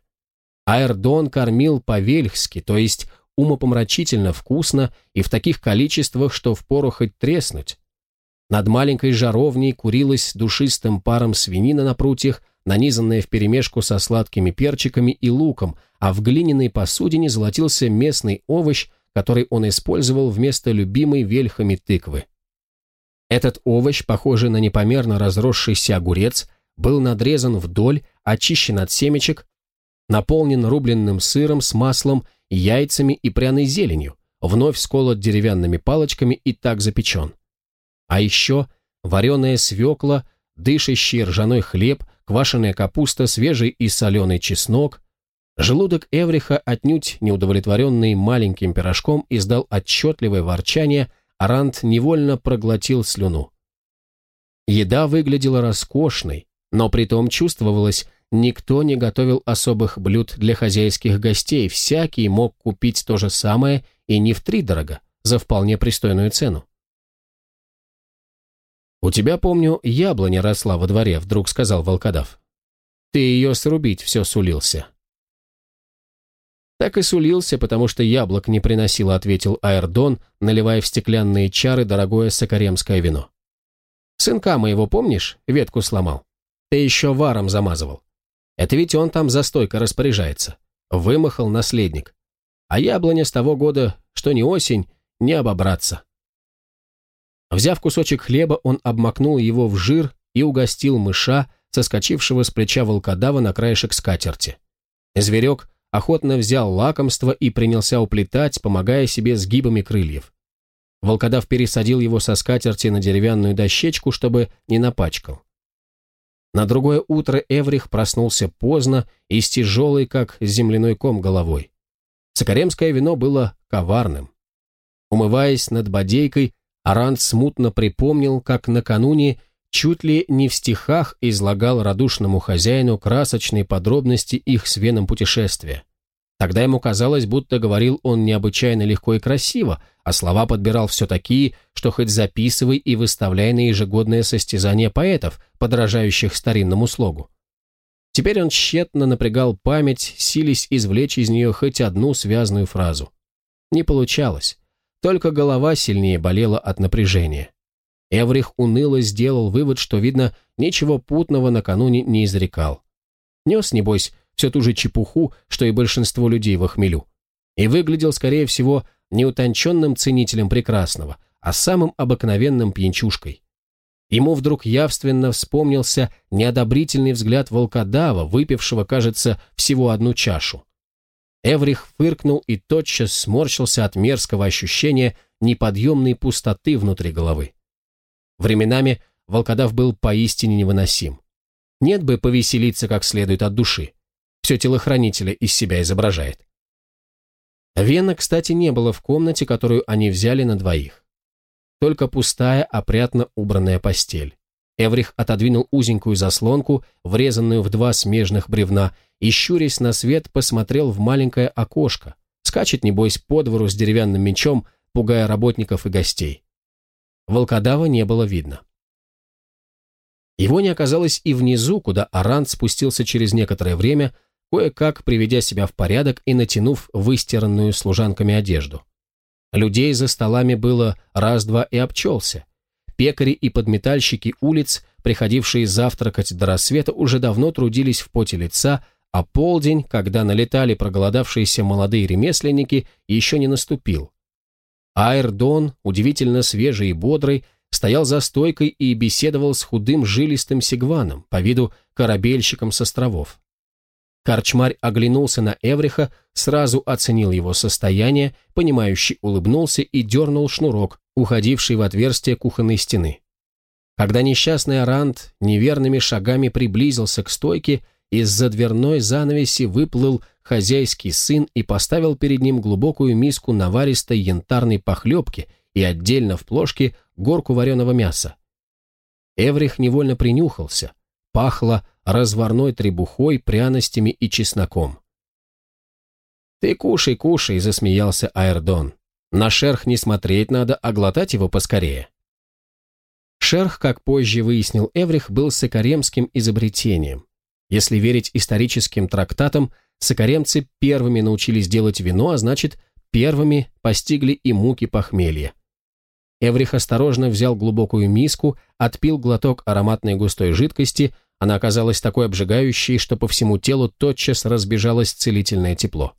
Аэрдон кормил по-вельхски, то есть умопомрачительно вкусно и в таких количествах, что впору хоть треснуть. Над маленькой жаровней курилась душистым паром свинина на прутьях, нанизанная вперемешку со сладкими перчиками и луком, а в глиняной посудине золотился местный овощ, который он использовал вместо любимой вельхами тыквы. Этот овощ, похожий на непомерно разросшийся огурец, был надрезан вдоль, очищен от семечек, наполнен рубленным сыром с маслом, яйцами и пряной зеленью, вновь сколот деревянными палочками и так запечен. А еще вареная свекла, дышащий ржаной хлеб, квашеная капуста, свежий и соленый чеснок. Желудок Эвриха, отнюдь неудовлетворенный маленьким пирожком, издал отчетливое ворчание, а Рант невольно проглотил слюну. Еда выглядела роскошной, но при том чувствовалось, Никто не готовил особых блюд для хозяйских гостей, всякий мог купить то же самое и не втридорого, за вполне пристойную цену. «У тебя, помню, яблоня росла во дворе», — вдруг сказал волкодав. «Ты ее срубить все сулился». «Так и сулился, потому что яблок не приносило», — ответил Аэрдон, наливая в стеклянные чары дорогое сокаремское вино. «Сынка моего, помнишь, ветку сломал? Ты еще варом замазывал. Это ведь он там за стойко распоряжается. Вымахал наследник. А яблоня с того года, что не осень, не обобраться. Взяв кусочек хлеба, он обмакнул его в жир и угостил мыша, соскочившего с плеча волкодава на краешек скатерти. Зверек охотно взял лакомство и принялся уплетать, помогая себе сгибами крыльев. Волкодав пересадил его со скатерти на деревянную дощечку, чтобы не напачкал. На другое утро Эврих проснулся поздно и с тяжелой, как земляной ком, головой. Сокаремское вино было коварным. Умываясь над бодейкой, Арант смутно припомнил, как накануне чуть ли не в стихах излагал радушному хозяину красочные подробности их с Веном путешествия. Тогда ему казалось, будто говорил он необычайно легко и красиво, а слова подбирал все такие, что хоть записывай и выставляй на ежегодное состязание поэтов, подражающих старинному слогу. Теперь он тщетно напрягал память, сились извлечь из нее хоть одну связную фразу. Не получалось. Только голова сильнее болела от напряжения. Эврих уныло сделал вывод, что, видно, ничего путного накануне не изрекал. Нес, небось, все ту же чепуху, что и большинство людей в охмелю. И выглядел, скорее всего, не утонченным ценителем прекрасного, а самым обыкновенным пьянчушкой. Ему вдруг явственно вспомнился неодобрительный взгляд волкодава, выпившего, кажется, всего одну чашу. Эврих фыркнул и тотчас сморщился от мерзкого ощущения неподъемной пустоты внутри головы. Временами волкодав был поистине невыносим. Нет бы повеселиться как следует от души все телохранителя из себя изображает. Вена, кстати, не было в комнате, которую они взяли на двоих. Только пустая, опрятно убранная постель. Эврих отодвинул узенькую заслонку, врезанную в два смежных бревна, и, щурясь на свет, посмотрел в маленькое окошко. Скачет, небось, по двору с деревянным мечом, пугая работников и гостей. Волкодава не было видно. Его не оказалось и внизу, куда Арант спустился через некоторое время, кое-как приведя себя в порядок и натянув выстиранную служанками одежду. Людей за столами было раз-два и обчелся. Пекари и подметальщики улиц, приходившие завтракать до рассвета, уже давно трудились в поте лица, а полдень, когда налетали проголодавшиеся молодые ремесленники, еще не наступил. Айрдон, удивительно свежий и бодрый, стоял за стойкой и беседовал с худым жилистым сигваном, по виду корабельщиком с островов. Корчмарь оглянулся на Эвриха, сразу оценил его состояние, понимающий улыбнулся и дернул шнурок, уходивший в отверстие кухонной стены. Когда несчастный Арант неверными шагами приблизился к стойке, из-за дверной занавеси выплыл хозяйский сын и поставил перед ним глубокую миску наваристой янтарной похлебки и отдельно в плошке горку вареного мяса. Эврих невольно принюхался. Пахло разварной требухой, пряностями и чесноком. «Ты кушай, кушай», — засмеялся Аэрдон. «На шерх не смотреть надо, а глотать его поскорее». Шерх, как позже выяснил Эврих, был сокаремским изобретением. Если верить историческим трактатам, сокаремцы первыми научились делать вино, а значит, первыми постигли и муки похмелья. Эврих осторожно взял глубокую миску, отпил глоток ароматной густой жидкости, она оказалась такой обжигающей, что по всему телу тотчас разбежалось целительное тепло.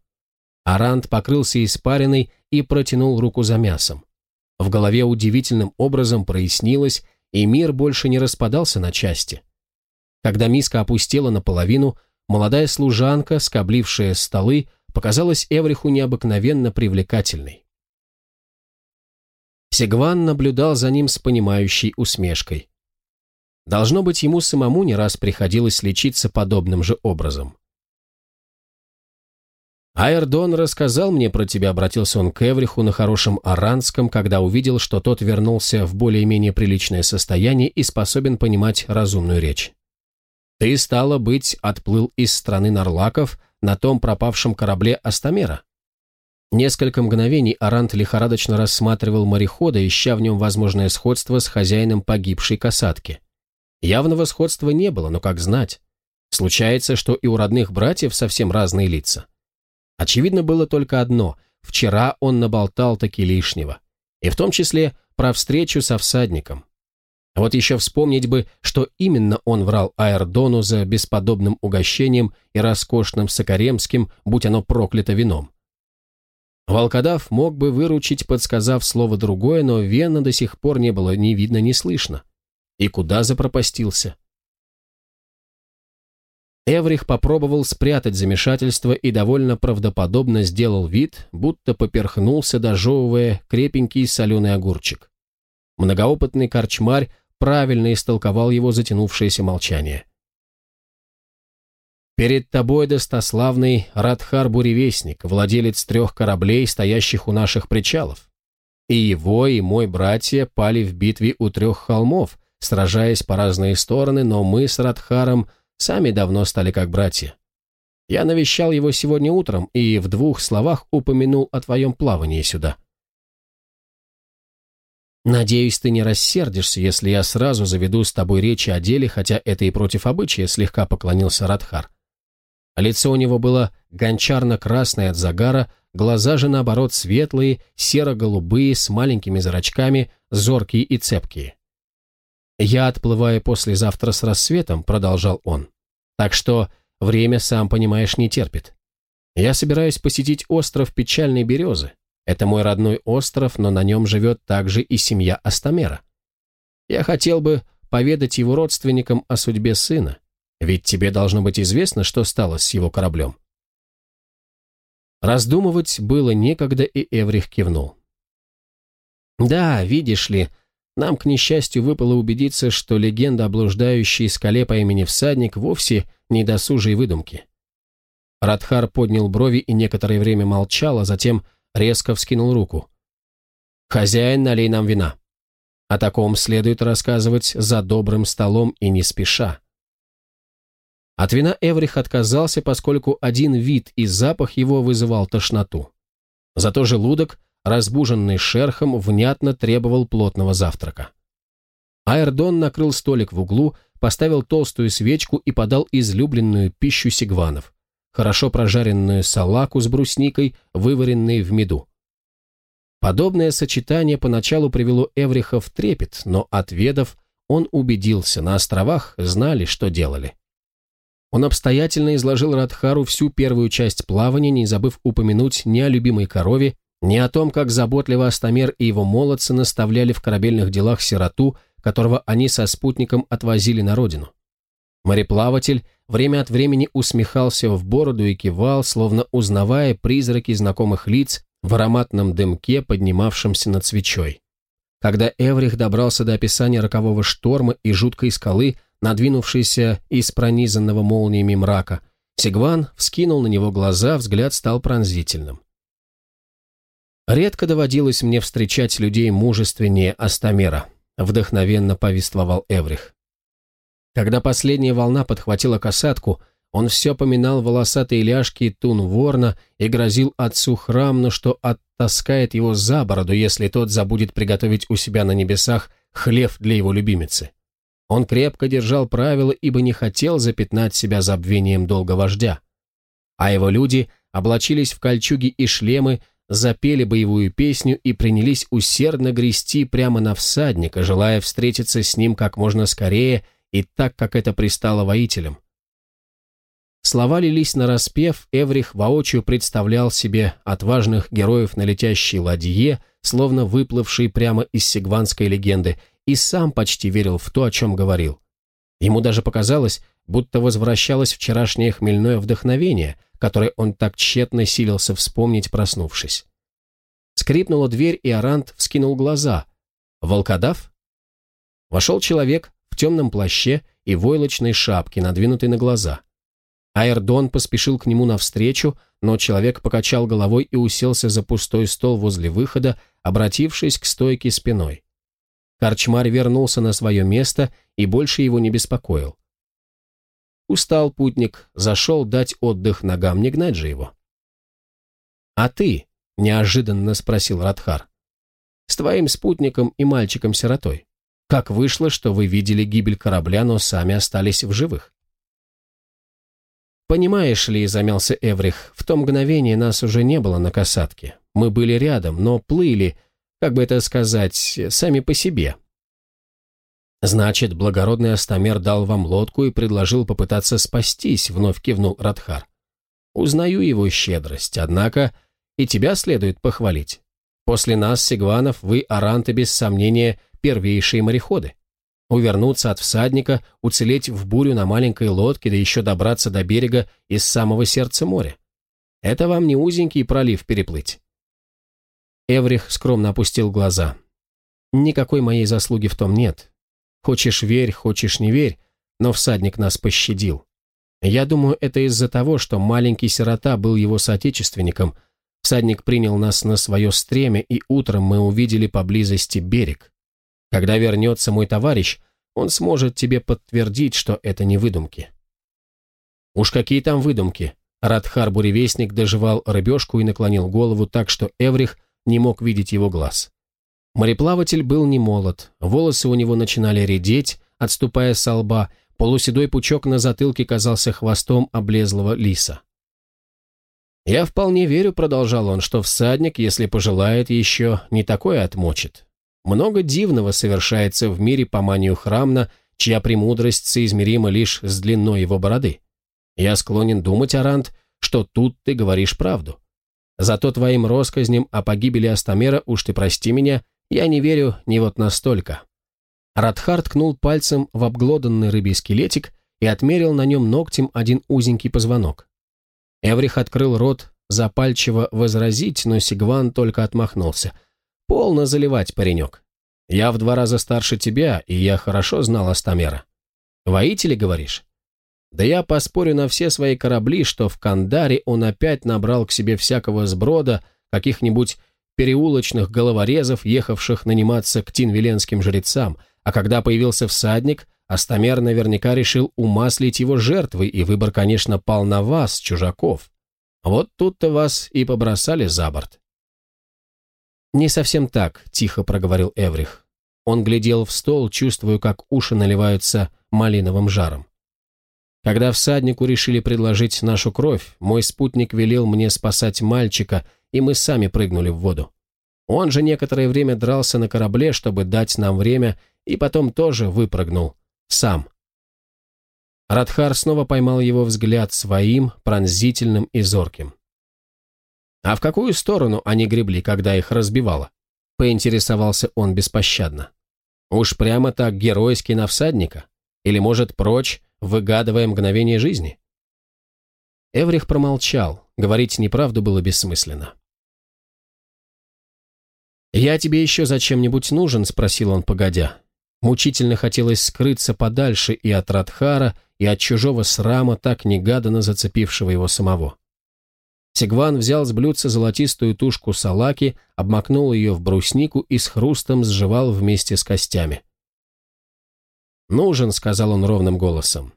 Арант покрылся испариной и протянул руку за мясом. В голове удивительным образом прояснилось, и мир больше не распадался на части. Когда миска опустела наполовину, молодая служанка, скоблившая столы, показалась Эвриху необыкновенно привлекательной. Сегван наблюдал за ним с понимающей усмешкой. Должно быть, ему самому не раз приходилось лечиться подобным же образом. «Айрдон рассказал мне про тебя», — обратился он к Эвриху на хорошем аранском, когда увидел, что тот вернулся в более-менее приличное состояние и способен понимать разумную речь. «Ты, стало быть, отплыл из страны Нарлаков на том пропавшем корабле Астамера». Несколько мгновений Арант лихорадочно рассматривал морехода, ища в нем возможное сходство с хозяином погибшей касатки. Явного сходства не было, но как знать. Случается, что и у родных братьев совсем разные лица. Очевидно было только одно – вчера он наболтал таки лишнего. И в том числе про встречу со всадником. Вот еще вспомнить бы, что именно он врал Аэрдону за бесподобным угощением и роскошным сокаремским, будь оно проклято вином. Волкодав мог бы выручить, подсказав слово другое, но Вена до сих пор не было ни видно, ни слышно. И куда запропастился? Эврих попробовал спрятать замешательство и довольно правдоподобно сделал вид, будто поперхнулся, дожевывая крепенький соленый огурчик. Многоопытный корчмарь правильно истолковал его затянувшееся молчание. «Перед тобой, достославный Радхар-буревестник, владелец трех кораблей, стоящих у наших причалов. И его, и мой братья пали в битве у трех холмов, сражаясь по разные стороны, но мы с Радхаром сами давно стали как братья. Я навещал его сегодня утром и в двух словах упомянул о твоем плавании сюда. Надеюсь, ты не рассердишься, если я сразу заведу с тобой речи о деле, хотя это и против обычая, слегка поклонился Радхар. Лицо у него было гончарно-красное от загара, глаза же, наоборот, светлые, серо-голубые, с маленькими зрачками, зоркие и цепкие. «Я отплываю послезавтра с рассветом», — продолжал он. «Так что время, сам понимаешь, не терпит. Я собираюсь посетить остров Печальной Березы. Это мой родной остров, но на нем живет также и семья Астамера. Я хотел бы поведать его родственникам о судьбе сына, ведь тебе должно быть известно, что стало с его кораблем». Раздумывать было некогда, и Эврих кивнул. «Да, видишь ли», нам, к несчастью, выпало убедиться, что легенда о блуждающей скале по имени Всадник вовсе не досужие выдумки. Радхар поднял брови и некоторое время молчал, а затем резко вскинул руку. «Хозяин, налей нам вина. О таком следует рассказывать за добрым столом и не спеша». От вина Эврих отказался, поскольку один вид и запах его вызывал тошноту. Зато желудок разбуженный шерхом, внятно требовал плотного завтрака. Аэрдон накрыл столик в углу, поставил толстую свечку и подал излюбленную пищу сигванов, хорошо прожаренную салаку с брусникой, вываренные в меду. Подобное сочетание поначалу привело Эвриха в трепет, но, отведав, он убедился, на островах знали, что делали. Он обстоятельно изложил Радхару всю первую часть плавания, не забыв упомянуть ни о любимой корове, ни о том, как заботливо Остомер и его молодцы наставляли в корабельных делах сироту, которого они со спутником отвозили на родину. Мореплаватель время от времени усмехался в бороду и кивал, словно узнавая призраки знакомых лиц в ароматном дымке, поднимавшемся над свечой. Когда Эврих добрался до описания рокового шторма и жуткой скалы, надвинувшейся из пронизанного молниями мрака, Сигван вскинул на него глаза, взгляд стал пронзительным. Редко доводилось мне встречать людей мужественнее Астамера, вдохновенно повествовал Эврих. Когда последняя волна подхватила касатку, он все поминал волосатые ляжки и тун ворна и грозил отцу храмну, что оттаскает его за бороду, если тот забудет приготовить у себя на небесах хлев для его любимицы. Он крепко держал правила, ибо не хотел запятнать себя забвением долговождя. А его люди облачились в кольчуги и шлемы, запели боевую песню и принялись усердно грести прямо на всадника, желая встретиться с ним как можно скорее и так, как это пристало воителям. Слова лились на распев, Эврих воочию представлял себе отважных героев на летящей ладье, словно выплывшей прямо из сигванской легенды, и сам почти верил в то, о чем говорил. Ему даже показалось, будто возвращалось вчерашнее хмельное вдохновение, которое он так тщетно силился вспомнить, проснувшись. Скрипнула дверь, и Арант вскинул глаза. «Волкодав?» Вошел человек в темном плаще и войлочной шапке, надвинутой на глаза. Аэрдон поспешил к нему навстречу, но человек покачал головой и уселся за пустой стол возле выхода, обратившись к стойке спиной. Корчмарь вернулся на свое место и больше его не беспокоил. Устал путник, зашел дать отдых ногам, не гнать же его. «А ты?» — неожиданно спросил Радхар. «С твоим спутником и мальчиком-сиротой. Как вышло, что вы видели гибель корабля, но сами остались в живых?» «Понимаешь ли», — замялся Эврих, — «в то мгновение нас уже не было на касатке. Мы были рядом, но плыли, как бы это сказать, сами по себе, «Значит, благородный Астамер дал вам лодку и предложил попытаться спастись», — вновь кивнул Радхар. «Узнаю его щедрость, однако и тебя следует похвалить. После нас, Сигванов, вы, аранты, без сомнения, первейшие мореходы. Увернуться от всадника, уцелеть в бурю на маленькой лодке, да еще добраться до берега из самого сердца моря. Это вам не узенький пролив переплыть». Эврих скромно опустил глаза. «Никакой моей заслуги в том нет. Хочешь верь, хочешь не верь, но всадник нас пощадил. Я думаю, это из-за того, что маленький сирота был его соотечественником. Всадник принял нас на свое стремя, и утром мы увидели поблизости берег. Когда вернется мой товарищ, он сможет тебе подтвердить, что это не выдумки. Уж какие там выдумки. Радхар-буревестник доживал рыбешку и наклонил голову так, что Эврих не мог видеть его глаз. Мореплаватель был не молод, волосы у него начинали редеть, отступая со лба, полуседой пучок на затылке казался хвостом облезлого лиса. «Я вполне верю», — продолжал он, — «что всадник, если пожелает, еще не такое отмочит. Много дивного совершается в мире по манию храмна, чья премудрость соизмерима лишь с длиной его бороды. Я склонен думать, Арант, что тут ты говоришь правду. Зато твоим россказням о погибели Астамера, уж ты прости меня, — я не верю ни вот настолько». Радхар ткнул пальцем в обглоданный рыбий скелетик и отмерил на нем ногтем один узенький позвонок. Эврих открыл рот запальчиво возразить, но Сигван только отмахнулся. «Полно заливать, паренек. Я в два раза старше тебя, и я хорошо знал Астамера. Воители, говоришь?» «Да я поспорю на все свои корабли, что в Кандаре он опять набрал к себе всякого сброда, каких-нибудь переулочных головорезов, ехавших наниматься к тинвиленским жрецам, а когда появился всадник, Остомер наверняка решил умаслить его жертвы, и выбор, конечно, пал на вас, чужаков. Вот тут-то вас и побросали за борт. «Не совсем так», — тихо проговорил Эврих. Он глядел в стол, чувствуя, как уши наливаются малиновым жаром. Когда всаднику решили предложить нашу кровь, мой спутник велел мне спасать мальчика, и мы сами прыгнули в воду. Он же некоторое время дрался на корабле, чтобы дать нам время, и потом тоже выпрыгнул. Сам. Радхар снова поймал его взгляд своим, пронзительным и зорким. «А в какую сторону они гребли, когда их разбивало?» — поинтересовался он беспощадно. «Уж прямо так геройский на всадника? Или, может, прочь, выгадывая мгновение жизни?» Эврих промолчал, говорить неправду было бессмысленно. «Я тебе еще зачем-нибудь нужен?» — спросил он, погодя. Мучительно хотелось скрыться подальше и от Радхара, и от чужого срама, так негаданно зацепившего его самого. Сигван взял с блюдца золотистую тушку салаки, обмакнул ее в бруснику и с хрустом сживал вместе с костями. «Нужен», — сказал он ровным голосом.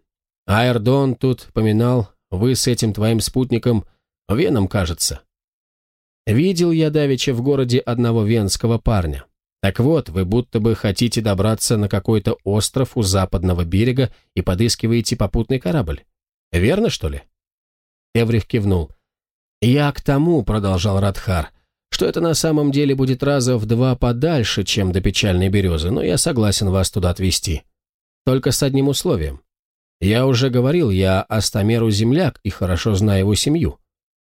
«Аэрдон тут поминал, вы с этим твоим спутником, Веном, кажется. Видел я давеча в городе одного венского парня. Так вот, вы будто бы хотите добраться на какой-то остров у западного берега и подыскиваете попутный корабль. Верно, что ли?» Эврих кивнул. «Я к тому», — продолжал Радхар, — «что это на самом деле будет раза в два подальше, чем до печальной березы, но я согласен вас туда отвезти. Только с одним условием. Я уже говорил, я Астамеру земляк и хорошо знаю его семью.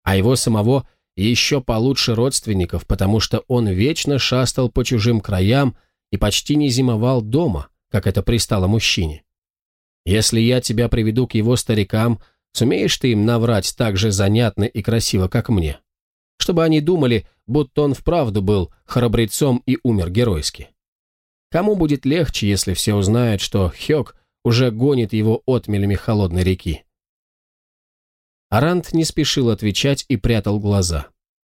А его самого — еще получше родственников, потому что он вечно шастал по чужим краям и почти не зимовал дома, как это пристало мужчине. Если я тебя приведу к его старикам, сумеешь ты им наврать так же занятно и красиво, как мне? Чтобы они думали, будто он вправду был храбрецом и умер геройски. Кому будет легче, если все узнают, что Хёк уже гонит его отмелями холодной реки? Аранд не спешил отвечать и прятал глаза.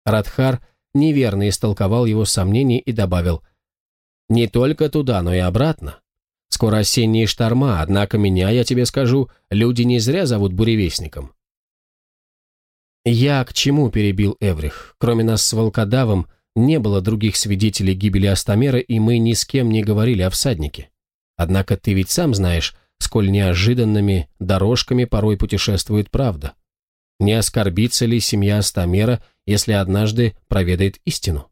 Радхар неверно истолковал его сомнения и добавил «Не только туда, но и обратно. Скоро осенние шторма, однако меня, я тебе скажу, люди не зря зовут буревестником». «Я к чему?» – перебил Эврих. «Кроме нас с волкодавом не было других свидетелей гибели Астамера, и мы ни с кем не говорили о всаднике. Однако ты ведь сам знаешь, сколь неожиданными дорожками порой путешествует правда» не оскорбится ли семья Стамера, если однажды проведает истину.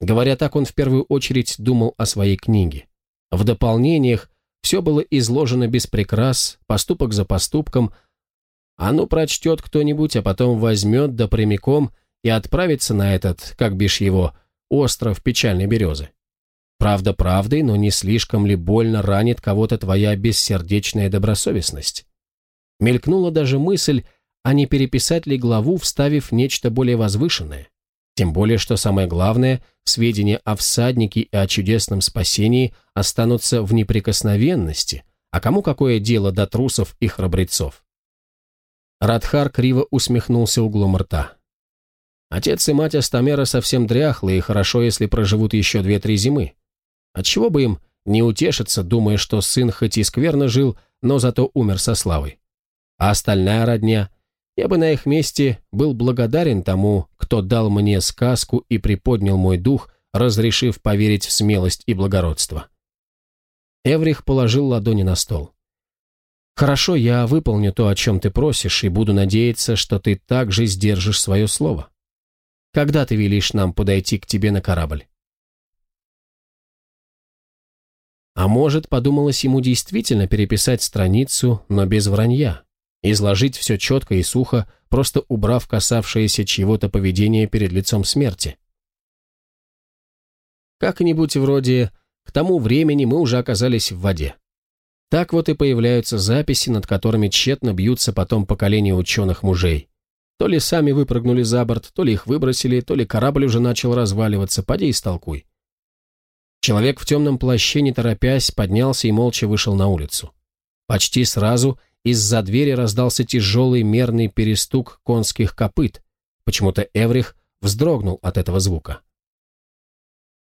Говоря так, он в первую очередь думал о своей книге. В дополнениях все было изложено без прикрас, поступок за поступком. А ну прочтет кто-нибудь, а потом возьмет да прямиком и отправится на этот, как бишь его, остров печальной березы. Правда правдой, но не слишком ли больно ранит кого-то твоя бессердечная добросовестность? Мелькнула даже мысль, а не переписать ли главу, вставив нечто более возвышенное. Тем более, что самое главное, сведения о всаднике и о чудесном спасении останутся в неприкосновенности, а кому какое дело до трусов и храбрецов? Радхар криво усмехнулся углом рта. Отец и мать Астамера совсем дряхлые, и хорошо, если проживут еще две-три зимы. Отчего бы им не утешиться, думая, что сын хоть и скверно жил, но зато умер со славой. А остальная родня — я бы на их месте был благодарен тому, кто дал мне сказку и приподнял мой дух, разрешив поверить в смелость и благородство. Эврих положил ладони на стол. «Хорошо, я выполню то, о чем ты просишь, и буду надеяться, что ты также сдержишь свое слово. Когда ты велишь нам подойти к тебе на корабль?» А может, подумалось ему действительно переписать страницу, но без вранья, изложить все четко и сухо, просто убрав касавшееся чьего-то поведения перед лицом смерти. Как-нибудь вроде «к тому времени мы уже оказались в воде». Так вот и появляются записи, над которыми тщетно бьются потом поколения ученых-мужей. То ли сами выпрыгнули за борт, то ли их выбросили, то ли корабль уже начал разваливаться, поди и столкуй. Человек в темном плаще, не торопясь, поднялся и молча вышел на улицу. Почти сразу – из-за двери раздался тяжелый мерный перестук конских копыт. Почему-то Эврих вздрогнул от этого звука.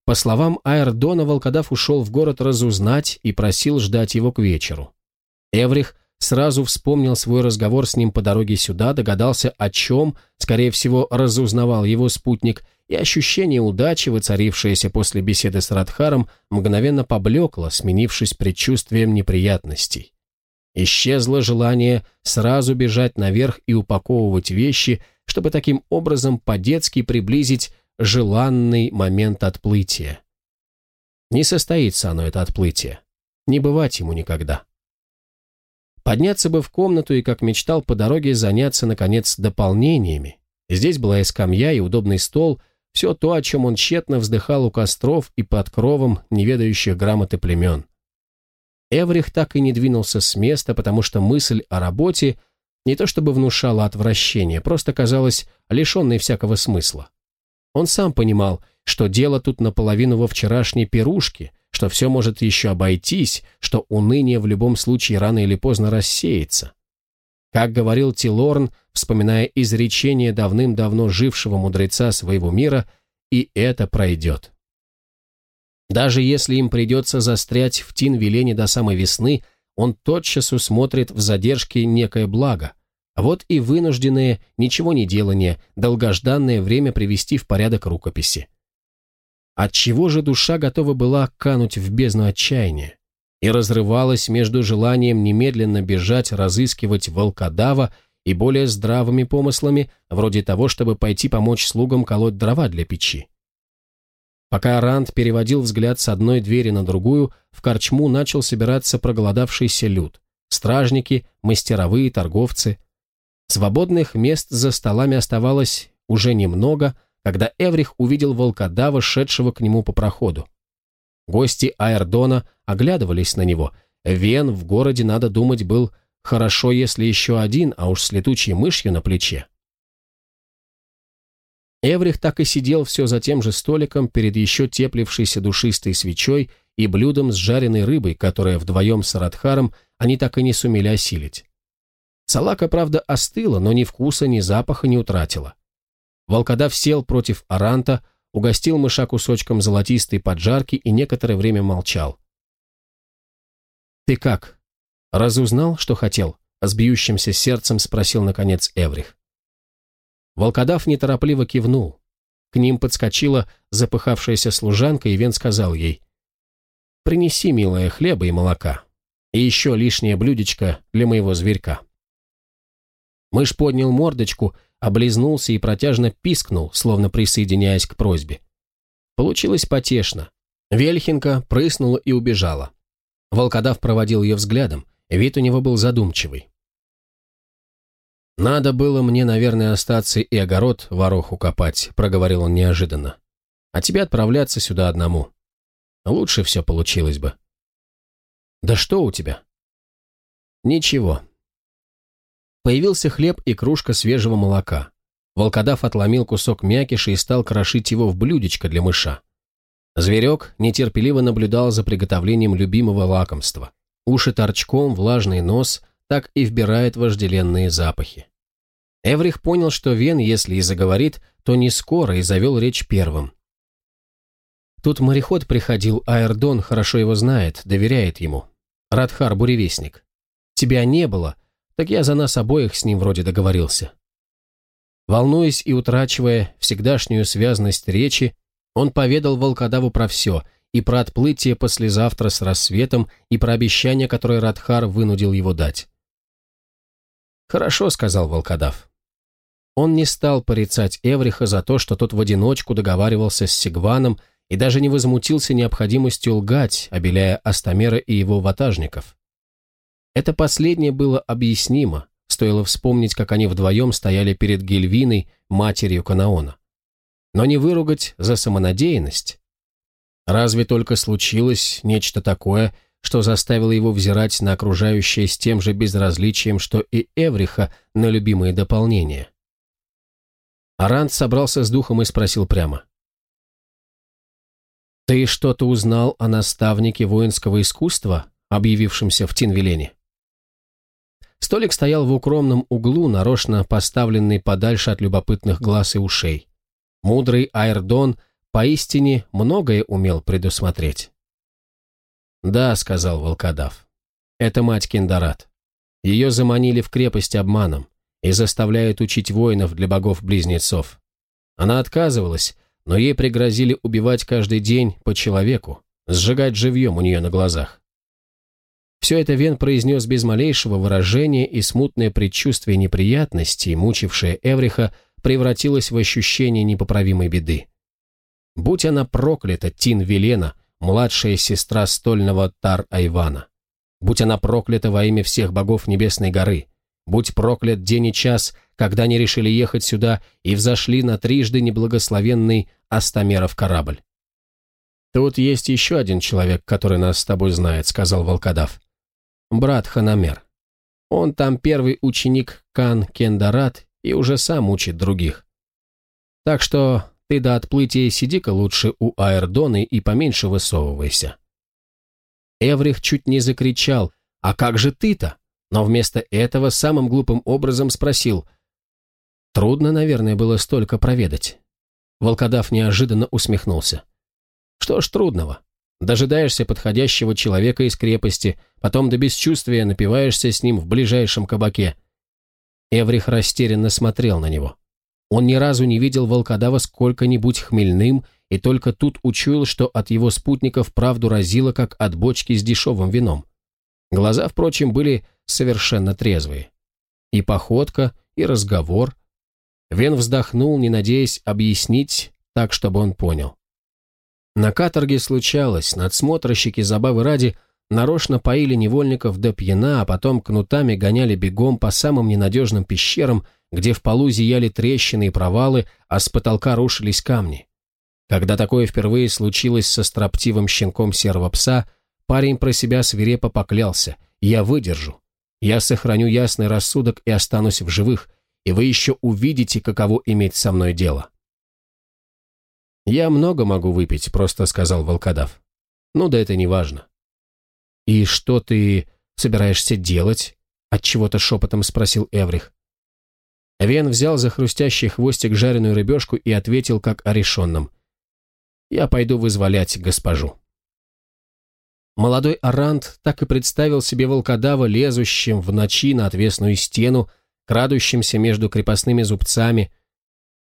По словам Аэрдона волкодав ушел в город разузнать и просил ждать его к вечеру. Эврих сразу вспомнил свой разговор с ним по дороге сюда, догадался, о чем, скорее всего, разузнавал его спутник, и ощущение удачи, воцарившееся после беседы с Радхаром, мгновенно поблекло, сменившись предчувствием неприятностей. Исчезло желание сразу бежать наверх и упаковывать вещи, чтобы таким образом по-детски приблизить желанный момент отплытия. Не состоится оно, это отплытие. Не бывать ему никогда. Подняться бы в комнату и, как мечтал, по дороге заняться, наконец, дополнениями. Здесь была и скамья, и удобный стол, все то, о чем он тщетно вздыхал у костров и под кровом неведающих грамоты племен. Эврих так и не двинулся с места, потому что мысль о работе не то чтобы внушала отвращение, просто казалась лишенной всякого смысла. Он сам понимал, что дело тут наполовину во вчерашней пирушке, что все может еще обойтись, что уныние в любом случае рано или поздно рассеется. Как говорил Тилорн, вспоминая изречение давным-давно жившего мудреца своего мира, и это пройдет. Даже если им придется застрять в Тинвилене до самой весны, он тотчас усмотрит в задержке некое благо. Вот и вынужденное ничего не делание, долгожданное время привести в порядок рукописи. Отчего же душа готова была кануть в бездну отчаяния? и разрывалась между желанием немедленно бежать, разыскивать волкодава и более здравыми помыслами, вроде того, чтобы пойти помочь слугам колоть дрова для печи. Пока Ранд переводил взгляд с одной двери на другую, в корчму начал собираться проголодавшийся люд. Стражники, мастеровые, торговцы. Свободных мест за столами оставалось уже немного, когда Эврих увидел волкодава, шедшего к нему по проходу. Гости Аэрдона оглядывались на него. Вен в городе, надо думать, был хорошо, если еще один, а уж с летучей мышью на плече. Эврих так и сидел все за тем же столиком перед еще теплившейся душистой свечой и блюдом с жареной рыбой, которое вдвоем с Радхаром они так и не сумели осилить. Салака, правда, остыла, но ни вкуса, ни запаха не утратила. Волкодав сел против Аранта, угостил мыша кусочком золотистой поджарки и некоторое время молчал. «Ты как? Разузнал, что хотел?» — с бьющимся сердцем спросил, наконец, Эврих. Волкодав неторопливо кивнул. К ним подскочила запыхавшаяся служанка, и Вен сказал ей, «Принеси, милая, хлеба и молока, и еще лишнее блюдечко для моего зверька». Мышь поднял мордочку, облизнулся и протяжно пискнул, словно присоединяясь к просьбе. Получилось потешно. Вельхинка прыснула и убежала. Волкодав проводил ее взглядом, вид у него был задумчивый. «Надо было мне, наверное, остаться и огород вороху копать», — проговорил он неожиданно. «А тебе отправляться сюда одному. Лучше все получилось бы». «Да что у тебя?» «Ничего». Появился хлеб и кружка свежего молока. Волкодав отломил кусок мякиша и стал крошить его в блюдечко для мыша. Зверек нетерпеливо наблюдал за приготовлением любимого лакомства. Уши торчком, влажный нос, так и вбирает вожделенные запахи. Эврих понял, что Вен, если и заговорит, то не скоро и завел речь первым. Тут мореход приходил, а Эрдон хорошо его знает, доверяет ему. Радхар – буревестник. Тебя не было, так я за нас обоих с ним вроде договорился. Волнуясь и утрачивая всегдашнюю связность речи, он поведал волкодаву про все – и про отплытие послезавтра с рассветом, и про обещание, которое Радхар вынудил его дать. «Хорошо», — сказал волкодав. Он не стал порицать Эвриха за то, что тот в одиночку договаривался с Сигваном и даже не возмутился необходимостью лгать, обеляя Астамера и его ватажников. Это последнее было объяснимо, стоило вспомнить, как они вдвоем стояли перед Гельвиной, матерью Канаона. Но не выругать за самонадеянность. Разве только случилось нечто такое, что заставило его взирать на окружающее с тем же безразличием, что и Эвриха на любимые дополнения? Арант собрался с духом и спросил прямо. «Ты что-то узнал о наставнике воинского искусства, объявившемся в Тинвилене?» Столик стоял в укромном углу, нарочно поставленный подальше от любопытных глаз и ушей. Мудрый Айрдон поистине многое умел предусмотреть. «Да», — сказал волкодав, — «это мать Киндарат. Ее заманили в крепость обманом и заставляет учить воинов для богов-близнецов. Она отказывалась, но ей пригрозили убивать каждый день по человеку, сжигать живьем у нее на глазах. Все это Вен произнес без малейшего выражения, и смутное предчувствие неприятностей, мучившее Эвриха, превратилось в ощущение непоправимой беды. Будь она проклята, Тин Велена, младшая сестра стольного Тар-Айвана. Будь она проклята во имя всех богов Небесной горы – Будь проклят день и час, когда они решили ехать сюда и взошли на трижды неблагословенный Остомеров корабль. «Тут есть еще один человек, который нас с тобой знает», — сказал волкодав. «Брат Ханамер. Он там первый ученик Кан Кендарат и уже сам учит других. Так что ты до отплытия сиди-ка лучше у Аэрдоны и поменьше высовывайся». Эврих чуть не закричал. «А как же ты-то?» но вместо этого самым глупым образом спросил. Трудно, наверное, было столько проведать. Волкодав неожиданно усмехнулся. Что ж трудного? Дожидаешься подходящего человека из крепости, потом до бесчувствия напиваешься с ним в ближайшем кабаке. Эврих растерянно смотрел на него. Он ни разу не видел волкодава сколько-нибудь хмельным и только тут учуял, что от его спутников правду разило, как от бочки с дешевым вином. Глаза, впрочем, были совершенно трезвые. И походка, и разговор. Вен вздохнул, не надеясь объяснить так, чтобы он понял. На каторге случалось, надсмотрщики забавы ради нарочно поили невольников до пьяна, а потом кнутами гоняли бегом по самым ненадежным пещерам, где в полу зияли трещины и провалы, а с потолка рушились камни. Когда такое впервые случилось со строптивым щенком серого пса, парень про себя свирепо поклялся «Я выдержу, я сохраню ясный рассудок и останусь в живых, и вы еще увидите, каково иметь со мной дело». «Я много могу выпить», — просто сказал волкодав. «Ну да это не важно». «И что ты собираешься делать?» — отчего-то шепотом спросил Эврих. Вен взял за хрустящий хвостик жареную рыбешку и ответил, как о решенном. «Я пойду вызволять госпожу». Молодой Арант так и представил себе волкодава, лезущим в ночи на отвесную стену, крадущимся между крепостными зубцами.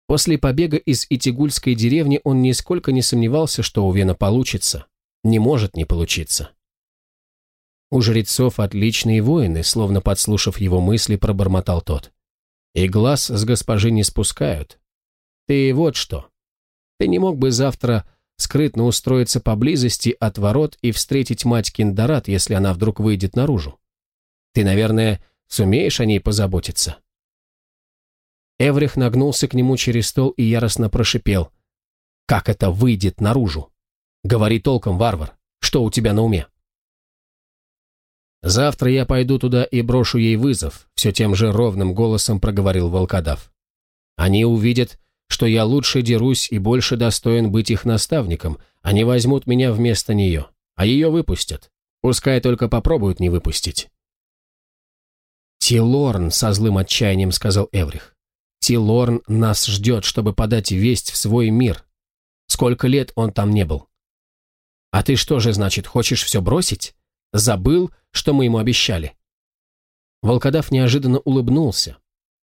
После побега из Итигульской деревни он нисколько не сомневался, что у Вена получится. Не может не получиться. У жрецов отличные воины, словно подслушав его мысли, пробормотал тот. И глаз с госпожи не спускают. Ты вот что. Ты не мог бы завтра скрытно устроиться поблизости от ворот и встретить мать Киндарат, если она вдруг выйдет наружу. Ты, наверное, сумеешь о ней позаботиться?» Эврих нагнулся к нему через стол и яростно прошипел. «Как это выйдет наружу? Говори толком, варвар, что у тебя на уме?» «Завтра я пойду туда и брошу ей вызов», — все тем же ровным голосом проговорил волкодав. «Они увидят, что я лучше дерусь и больше достоин быть их наставником. Они возьмут меня вместо нее, а ее выпустят. Пускай только попробуют не выпустить. «Тилорн», — со злым отчаянием сказал Эврих. «Тилорн нас ждет, чтобы подать весть в свой мир. Сколько лет он там не был?» «А ты что же, значит, хочешь все бросить? Забыл, что мы ему обещали?» Волкодав неожиданно улыбнулся,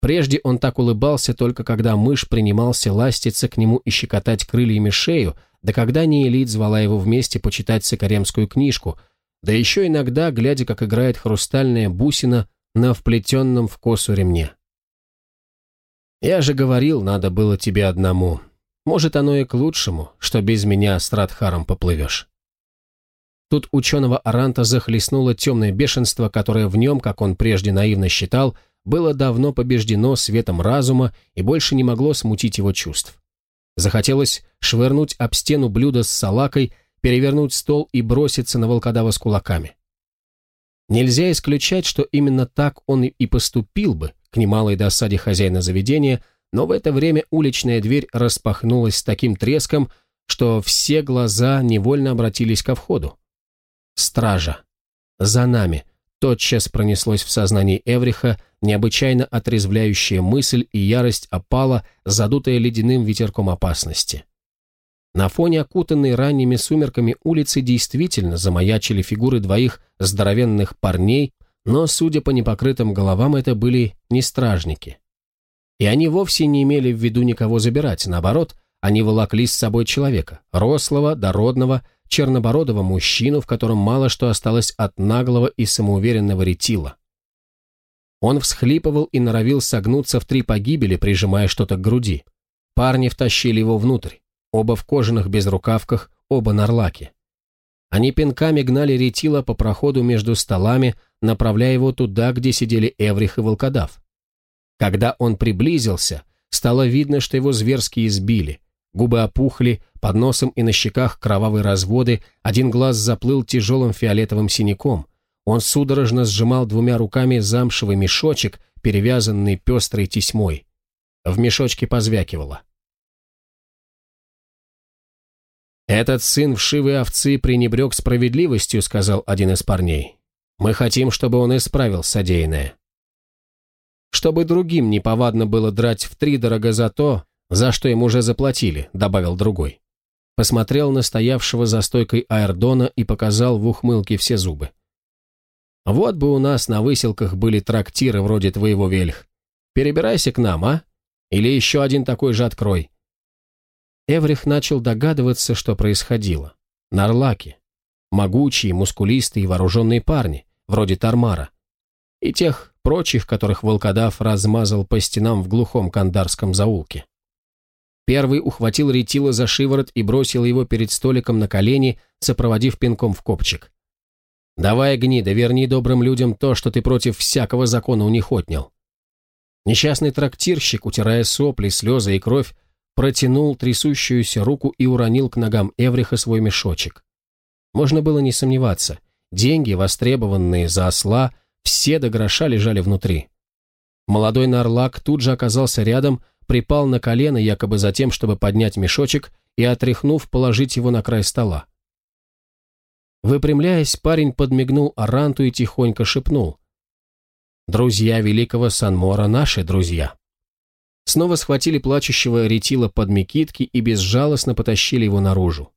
Прежде он так улыбался только когда мышь принимался ластиться к нему и щекотать крыльями шею, да когда Неэлит звала его вместе почитать сокаремскую книжку, да еще иногда, глядя, как играет хрустальная бусина на вплетенном в косу ремне. «Я же говорил, надо было тебе одному. Может, оно и к лучшему, что без меня с Радхаром поплывешь». Тут ученого Аранта захлестнуло темное бешенство, которое в нем, как он прежде наивно считал, — было давно побеждено светом разума и больше не могло смутить его чувств. Захотелось швырнуть об стену блюдо с салакой, перевернуть стол и броситься на волкодава с кулаками. Нельзя исключать, что именно так он и поступил бы, к немалой досаде хозяина заведения, но в это время уличная дверь распахнулась с таким треском, что все глаза невольно обратились ко входу. «Стража! За нами!» Тотчас пронеслось в сознании Эвриха необычайно отрезвляющая мысль, и ярость опала, задутая ледяным ветерком опасности. На фоне окутанной ранними сумерками улицы действительно замаячили фигуры двоих здоровенных парней, но, судя по непокрытым головам, это были не стражники. И они вовсе не имели в виду никого забирать, наоборот, они волокли с собой человека, рослого, дородного, чернобородого мужчину, в котором мало что осталось от наглого и самоуверенного ретила. Он всхлипывал и норовил согнуться в три погибели, прижимая что-то к груди. Парни втащили его внутрь, оба в кожаных безрукавках, оба на рлаке. Они пинками гнали ретила по проходу между столами, направляя его туда, где сидели Эврих и Волкодав. Когда он приблизился, стало видно, что его зверски избили – Губы опухли, под носом и на щеках кровавые разводы, один глаз заплыл тяжелым фиолетовым синяком. Он судорожно сжимал двумя руками замшевый мешочек, перевязанный пестрой тесьмой. В мешочке позвякивало. «Этот сын вшивой овцы пренебрег справедливостью», — сказал один из парней. «Мы хотим, чтобы он исправил содеянное». «Чтобы другим неповадно было драть втридорого за то, «За что им уже заплатили», — добавил другой. Посмотрел на стоявшего за стойкой Аэрдона и показал в ухмылке все зубы. «Вот бы у нас на выселках были трактиры вроде твоего Вельх. Перебирайся к нам, а? Или еще один такой же открой». Эврих начал догадываться, что происходило. Нарлаки. Могучие, мускулистые и вооруженные парни, вроде Тармара. И тех прочих, которых волкодав размазал по стенам в глухом кандарском заулке. Первый ухватил ретила за шиворот и бросил его перед столиком на колени, сопроводив пинком в копчик. «Давай, гнида, верни добрым людям то, что ты против всякого закона у них отнял». Несчастный трактирщик, утирая сопли, слезы и кровь, протянул трясущуюся руку и уронил к ногам Эвриха свой мешочек. Можно было не сомневаться. Деньги, востребованные за осла, все до гроша лежали внутри. Молодой Нарлак тут же оказался рядом, припал на колено якобы за тем, чтобы поднять мешочек и, отряхнув, положить его на край стола. Выпрямляясь, парень подмигнул Аранту и тихонько шепнул. «Друзья великого Санмора наши друзья». Снова схватили плачущего ретила под мекитки и безжалостно потащили его наружу.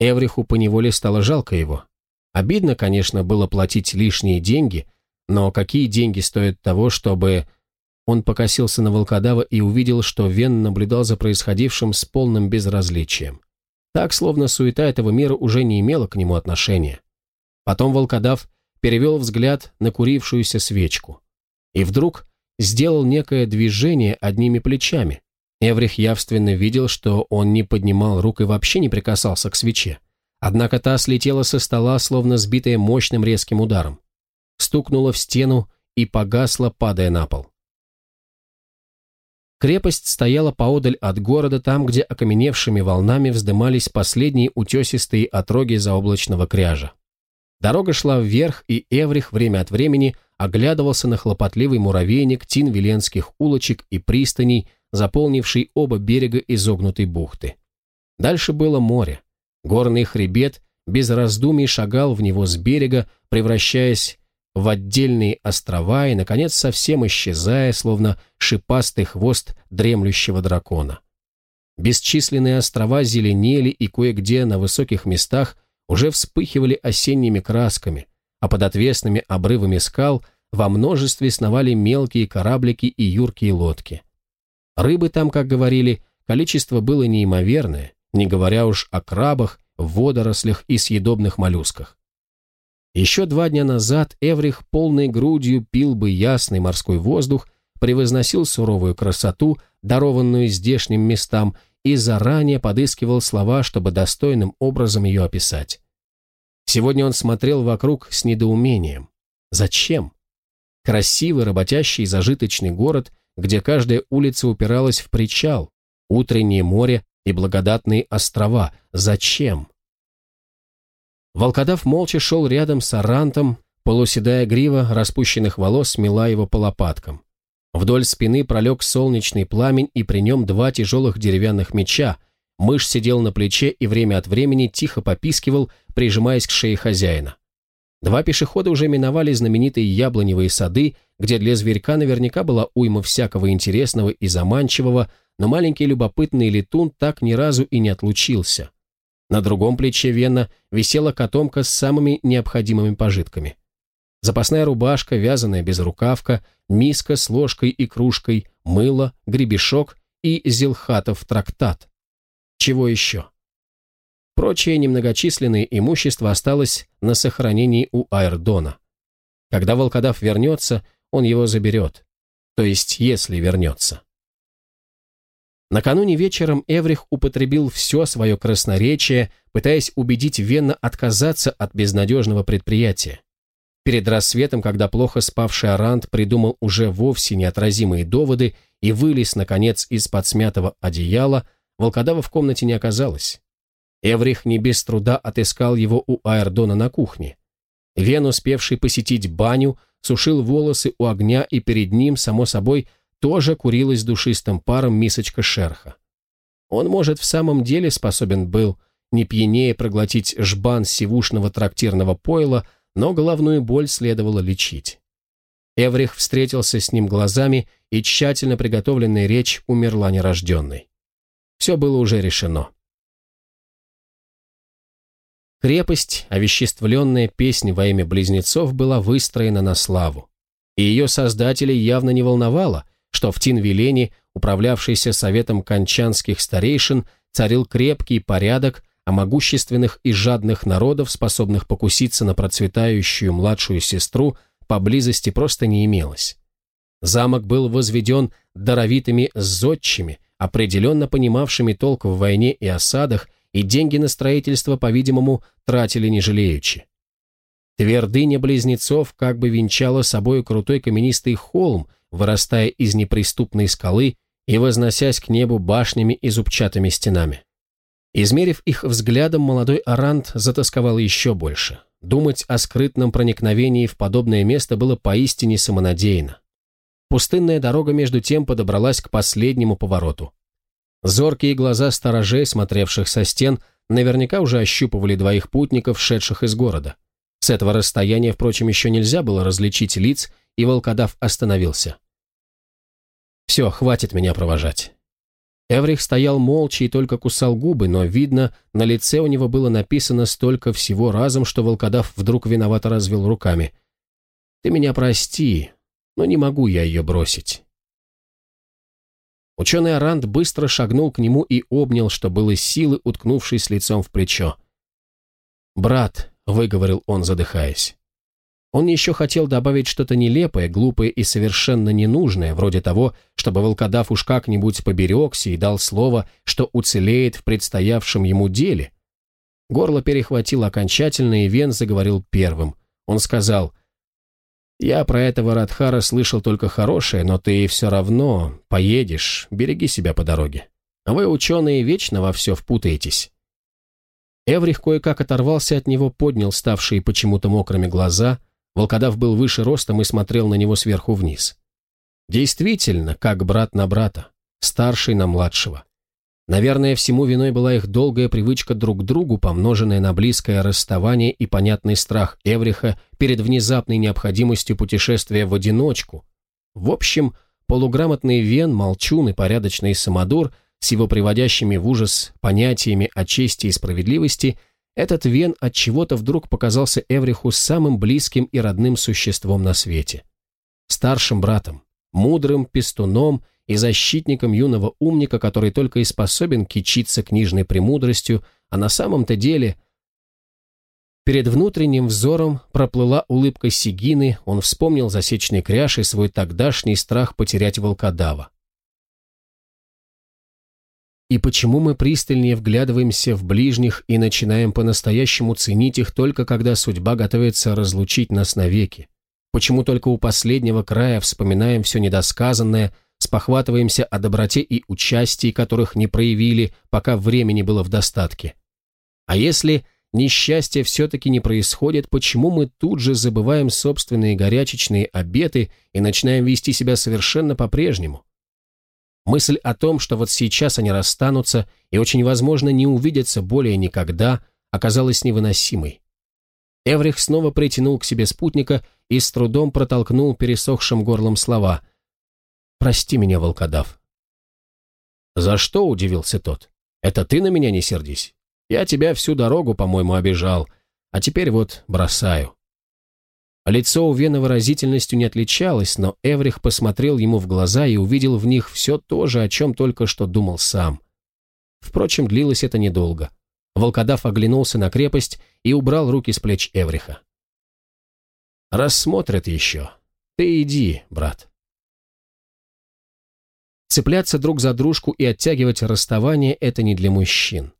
Эвриху поневоле стало жалко его. Обидно, конечно, было платить лишние деньги, но какие деньги стоят того, чтобы он покосился на волкодава и увидел, что Вен наблюдал за происходившим с полным безразличием. Так, словно суета этого мира уже не имела к нему отношения. Потом волкодав перевел взгляд на курившуюся свечку. И вдруг сделал некое движение одними плечами. Эврих явственно видел, что он не поднимал рук и вообще не прикасался к свече. Однако та слетела со стола, словно сбитая мощным резким ударом. Стукнула в стену и погасла, падая на пол. Крепость стояла поодаль от города, там, где окаменевшими волнами вздымались последние утесистые отроги заоблачного кряжа. Дорога шла вверх, и Эврих время от времени оглядывался на хлопотливый муравейник тинвиленских улочек и пристаней, заполнивший оба берега изогнутой бухты. Дальше было море. Горный хребет без раздумий шагал в него с берега, превращаясь в отдельные острова и, наконец, совсем исчезая, словно шипастый хвост дремлющего дракона. Бесчисленные острова зеленели и кое-где на высоких местах уже вспыхивали осенними красками, а под отвесными обрывами скал во множестве сновали мелкие кораблики и юркие лодки. Рыбы там, как говорили, количество было неимоверное, не говоря уж о крабах, водорослях и съедобных моллюсках. Еще два дня назад Эврих полной грудью пил бы ясный морской воздух, превозносил суровую красоту, дарованную здешним местам, и заранее подыскивал слова, чтобы достойным образом ее описать. Сегодня он смотрел вокруг с недоумением. Зачем? Красивый, работящий, зажиточный город, где каждая улица упиралась в причал, утреннее море и благодатные острова. Зачем? Волкодав молча шел рядом с арантом, полуседая грива распущенных волос смела его по лопаткам. Вдоль спины пролег солнечный пламень и при нем два тяжелых деревянных меча. Мышь сидел на плече и время от времени тихо попискивал, прижимаясь к шее хозяина. Два пешехода уже миновали знаменитые яблоневые сады, где для зверька наверняка была уйма всякого интересного и заманчивого, но маленький любопытный летун так ни разу и не отлучился. На другом плече Вена висела котомка с самыми необходимыми пожитками. Запасная рубашка, вязаная безрукавка, миска с ложкой и кружкой, мыло, гребешок и Зилхатов трактат. Чего еще? Прочее немногочисленное имущество осталось на сохранении у Айрдона. Когда волкодав вернется, он его заберет. То есть, если вернется. Накануне вечером Эврих употребил все свое красноречие, пытаясь убедить Венна отказаться от безнадежного предприятия. Перед рассветом, когда плохо спавший Арант придумал уже вовсе неотразимые доводы и вылез, наконец, из-под смятого одеяла, волкодава в комнате не оказалось. Эврих не без труда отыскал его у Аэрдона на кухне. Вен, успевший посетить баню, сушил волосы у огня, и перед ним, само собой, тоже курилась душистым паром мисочка шерха. Он, может, в самом деле способен был не пьянее проглотить жбан сивушного трактирного пойла, но головную боль следовало лечить. Эврих встретился с ним глазами, и тщательно приготовленная речь умерла нерожденной. Все было уже решено. Крепость, овеществленная песнь во имя близнецов, была выстроена на славу. И ее создателей явно не волновало, что в Тинвилене, управлявшейся советом кончанских старейшин, царил крепкий порядок, а могущественных и жадных народов, способных покуситься на процветающую младшую сестру, поблизости просто не имелось. Замок был возведен даровитыми зодчими, определенно понимавшими толк в войне и осадах, и деньги на строительство, по-видимому, тратили не жалеючи. Твердыня близнецов как бы венчала собой крутой каменистый холм, вырастая из неприступной скалы и возносясь к небу башнями и зубчатыми стенами. Измерив их взглядом, молодой Арант затасковал еще больше. Думать о скрытном проникновении в подобное место было поистине самонадеяно. Пустынная дорога между тем подобралась к последнему повороту. Зоркие глаза сторожей, смотревших со стен, наверняка уже ощупывали двоих путников, шедших из города. С этого расстояния, впрочем, еще нельзя было различить лиц, и волкодав остановился. «Все, хватит меня провожать». Эврих стоял молча и только кусал губы, но, видно, на лице у него было написано столько всего разом, что волкодав вдруг виновато развел руками. «Ты меня прости, но не могу я ее бросить». Ученый Аранд быстро шагнул к нему и обнял, что было силы, уткнувшись лицом в плечо. «Брат», — выговорил он, задыхаясь. Он еще хотел добавить что-то нелепое, глупое и совершенно ненужное, вроде того, чтобы волкодав уж как-нибудь поберегся и дал слово, что уцелеет в предстоявшем ему деле. Горло перехватило окончательно, и Вен заговорил первым. Он сказал, «Я про этого Радхара слышал только хорошее, но ты все равно поедешь, береги себя по дороге. А вы, ученые, вечно во все впутаетесь». Эврих кое-как оторвался от него, поднял ставшие почему-то мокрыми глаза – Волкодав был выше ростом и смотрел на него сверху вниз. Действительно, как брат на брата, старший на младшего. Наверное, всему виной была их долгая привычка друг к другу, помноженная на близкое расставание и понятный страх Эвриха перед внезапной необходимостью путешествия в одиночку. В общем, полуграмотный Вен, Молчун и порядочный Самодур с его приводящими в ужас понятиями о чести и справедливости – этот Вен от чего-то вдруг показался Эвриху самым близким и родным существом на свете. Старшим братом, мудрым пестуном и защитником юного умника, который только и способен кичиться книжной премудростью, а на самом-то деле... Перед внутренним взором проплыла улыбка Сигины, он вспомнил засечный кряж и свой тогдашний страх потерять волкодава и почему мы пристальнее вглядываемся в ближних и начинаем по-настоящему ценить их только когда судьба готовится разлучить нас навеки? Почему только у последнего края вспоминаем все недосказанное, спохватываемся о доброте и участии, которых не проявили, пока времени было в достатке? А если несчастье все-таки не происходит, почему мы тут же забываем собственные горячечные обеты и начинаем вести себя совершенно по-прежнему? Мысль о том, что вот сейчас они расстанутся и очень возможно не увидятся более никогда, оказалась невыносимой. Эврих снова притянул к себе спутника и с трудом протолкнул пересохшим горлом слова «Прости меня, волкодав». «За что?» — удивился тот. «Это ты на меня не сердись. Я тебя всю дорогу, по-моему, обижал, а теперь вот бросаю». А лицо у Вена выразительностью не отличалось, но Эврих посмотрел ему в глаза и увидел в них все то же, о чем только что думал сам. Впрочем, длилось это недолго. Волкодав оглянулся на крепость и убрал руки с плеч Эвриха. «Рассмотрят еще. Ты иди, брат». Цепляться друг за дружку и оттягивать расставание – это не для мужчин.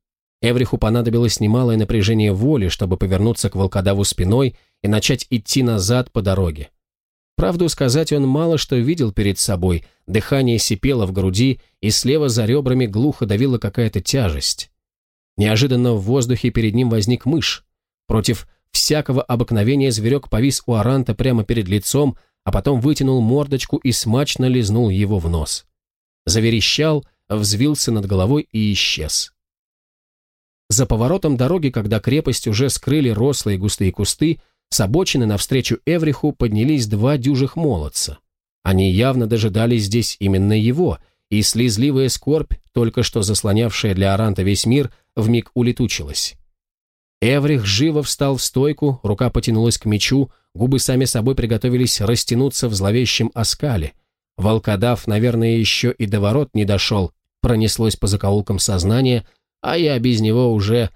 Эвриху понадобилось немалое напряжение воли, чтобы повернуться к волкодаву спиной – и начать идти назад по дороге. Правду сказать, он мало что видел перед собой, дыхание сипело в груди, и слева за ребрами глухо давила какая-то тяжесть. Неожиданно в воздухе перед ним возник мышь. Против всякого обыкновения зверек повис у Аранта прямо перед лицом, а потом вытянул мордочку и смачно лизнул его в нос. Заверещал, взвился над головой и исчез. За поворотом дороги, когда крепость уже скрыли рослые густые кусты, с обочины навстречу Эвриху поднялись два дюжих молодца. Они явно дожидались здесь именно его, и слезливая скорбь, только что заслонявшая для Аранта весь мир, вмиг улетучилась. Эврих живо встал в стойку, рука потянулась к мечу, губы сами собой приготовились растянуться в зловещем оскале. Волкодав, наверное, еще и до ворот не дошел, пронеслось по закоулкам сознания, а я без него уже...